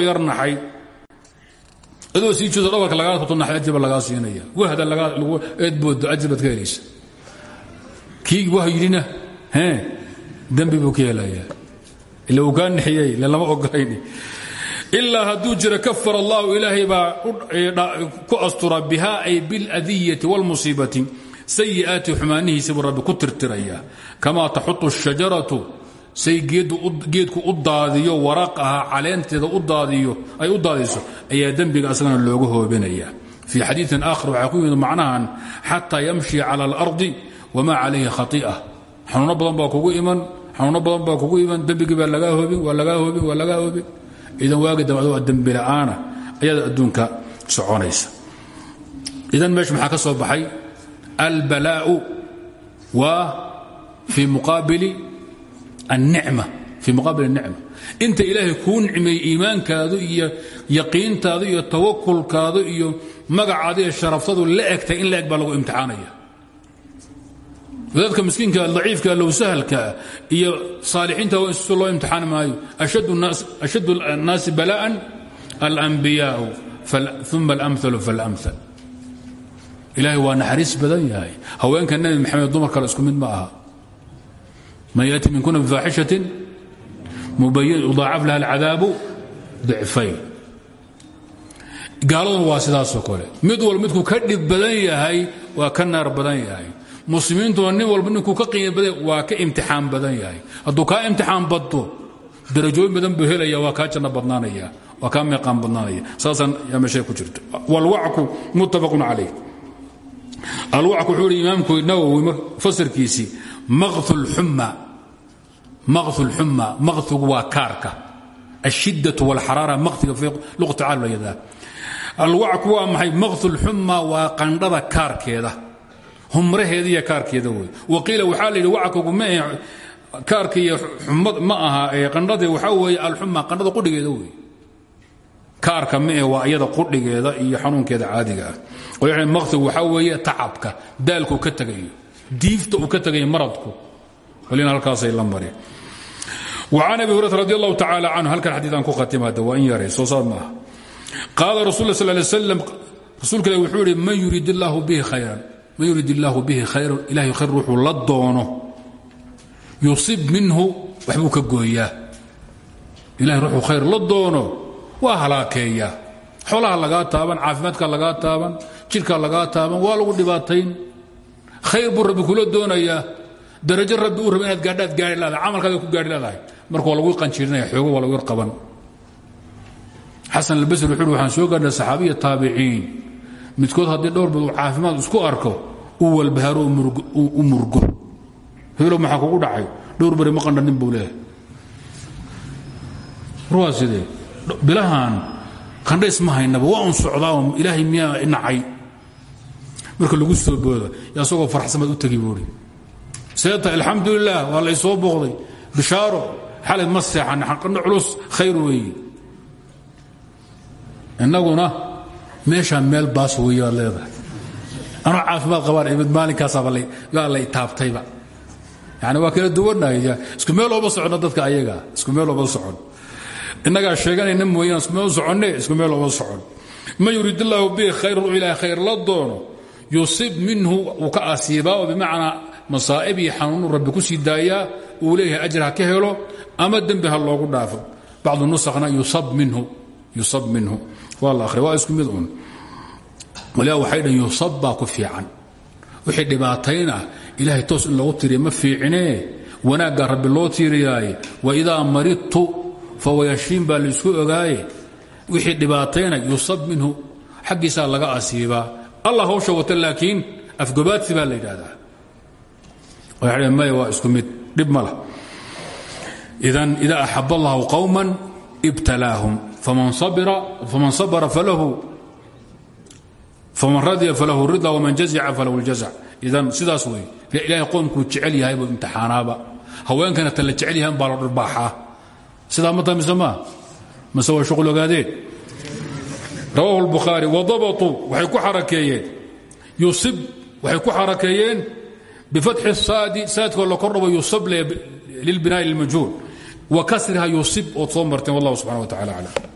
yar adoo sii jeedo dhabarka lagaa qabto naxay ajirba lagaa siinaya wahda lagu eedboodo ajir baad ka helaysa kii wah yidhina hee dembi buu ka helayaa ila uu kaa nixiyey ila lama ogolayni ilaa hadduu jiro kafar allahu ilaahay baa ku astura biha ay biاladiyati wاlmusiibati sayi'aati xumaanihiisa buu rabbi ku tirtiraya kamaa taxutu الshajaratu say geedku u daadiyo waraq aha caleenteeda ay u daadiso ayaa dembiga asagana looga hoobinaya. Fii xadiiin aakhar waxaa ku yimid macnahan xataa yamshi cala alardi wamaa calayhi khai'a xanuuno badan baa kugu iman xanuuno badan baa kugu iman dembigii baa lagaa hoobin waa lagaa hoobin waa lagaa hoobin. Idan waagi dambe adoo dembi la'aana ayaad adduunka soconaysa. Idan meesha maxaa ka soo baxay? Albalaa'u waa fii muqaabili annima fii muqaabil anicma inta ilaahay kuu nicmeeyey iimaankaadu iyo yaqiintaadu iyo tawakulkaadu iyo magacaadu iyo sharaftadu la egtay in la eg baa lagu imtixaanaya wadaadka miskiinka daciifka low sahalkaa iyo saalixiinta si loo imtixaan maayo ashaddu annaasi balaa'an alambiyaau uma alamlu falaml ilaahay waa naxariis badan yahay haweenka nebi maxamed dumarkale isku mid ma aha man yaأti minkuna bfaaxishaة mubayin yudaacaf laha اlcadaabu dicfayn gaaladuna waa sidaasoo kale mid walba midkuu ka dhib badan yahay waa ka naar badan yahay muslimiintuna nin walba ninkuu ka qiimi badan waa ka imtixaan badan yahay hadduu kaa imtixaan baddo darajooyin badan buu helaya waa kaa janno badnaanaya waa kaa meeqaan badnaanaya saasaan yaa meeshay ku jirto wاlwacku muttafaqun calayh alwacku wuxuu ihi imaamku nawowi fasirkiisii maqulxumma maqhigu waa kaarka. Ashiddaة wاlxaraara maqhiga fi luqati caal la alwacku waa maxay? Maqhulxumma waa qandhada kaarkeeda. Humraheeda iyo kaarkeeda wey waqiila waxaa la yidhi wackugu ma kaarka iyo xumad ma aha qandhadii waxaa weeye alxuma qandhada qudhigeeda wey kaarka ma ee waa iyada qudhigeeda iyo xanuunkeeda caadiga ah. Maqhigu waxaa weeye tacabka daalku ka tegayo diifta uu ka tegayo maradku walina halkaasay la mareen an abi hurata radi allahu tacaala canhu halkan xadiiaan ku khatimaada waa in yaray soo saad maaha. Qaala rasul sal l slam rasuulka ilah wuxuu yihi man yurid illaahu bihi khayran? Man yurid illaahu bihi khayran ilahay khayr wuxuu la doono. Yusib minhu waxbuu ka gooyaa. Ilahay ruxuu khayr la doono waa halaakeeyaa. Xoolaha lagaa taaban caafimaadka lagaa taaban jidhkaa lagaa taaban waa lagu dhibaatayn. Khayr buu rabbi kula doonayaa darajo rabbi uu raba inaad gaadhaad gaari leedahay camalkaada ku gaari leedahay marka lagu qanjiirinaya xoogo waa lagu yar qaban. Xasan albasri wuxuu waxaan soo gaadhnay saxaabiya taabiciin midkood haddii dhowr bad uu caafimaad isku arko uu walbahaaro u murgo. Heelo maxaa kugu dhacay? Dhowr bari ma qandhanin buu leeyahay. War waa waa un socdaa ilaahay miyaa nacay. Marka lagu soo booda asagoo farxsamaad u tegi buui seeta alxamdulilah waa lay soo booqday. Bishaaro xalay ma seexan qandho culus khayr weeye innaguna meeshaan meel baas weeye baad leedahay. Anoo caafimaad qabaan imid maalinkaasaba gaa lay taabtayba. Yani waa kala duwannahay isku meel ooma socno dadka ayaga isku meel ooma socon. Innagaa sheeganayna mooyaan iskumeel soconne isku meel ooma socon. Man yurid illaahu bihi khayran ilaahay khayr la doono yusib minhu wuu ka asiibaa oo bimacnaa masaa'ib iyo xanuunu rabbi ku sii daayaa uu leeyahay ajr ka helo ama dembi ha loogu dhaafo. Bacdu nusakna yusab minhu waa la akhriya waa isku mid un waliba waxay baa ku fiican. Wixii dhibaatayn ah ilaahay toos in loogu tiriya ma fiicinee wanaaggaa rabbi loo tiiriyaaye. Waidaa maridtu fawayashiin baa la isku ogaaye. Wixii dhibaatayna yusab minhu. Xaggiisaa laga asiibaa allah hawsha wata laakiin afgobaadsi baa la waxay maya waa isku mid. Dhib ma lah idan ida axab allahu qowma ibtalaahum. Faman falahu. Faman radya falahu rida wman jazica falahu ljazac idan sidaas wey ilaahay qoomkuu jecel yahay buu imtixaanaaba. Haweenkana ta la jecel yahay baa la dhurbaaxaa sidaa ma taha mise maa mase waa shuqul ogaadeen? Rawahu lbukhaari wadabatuu waxay ku xarakeeyeen. Yusib waxay ku xarakeeyeen bifatxi saadi saadkoo la kordhabo yusab lilbinaa'i lilmajhuul wa kasriha yusib ood soo marteen wallahu subxana wa tacala aclam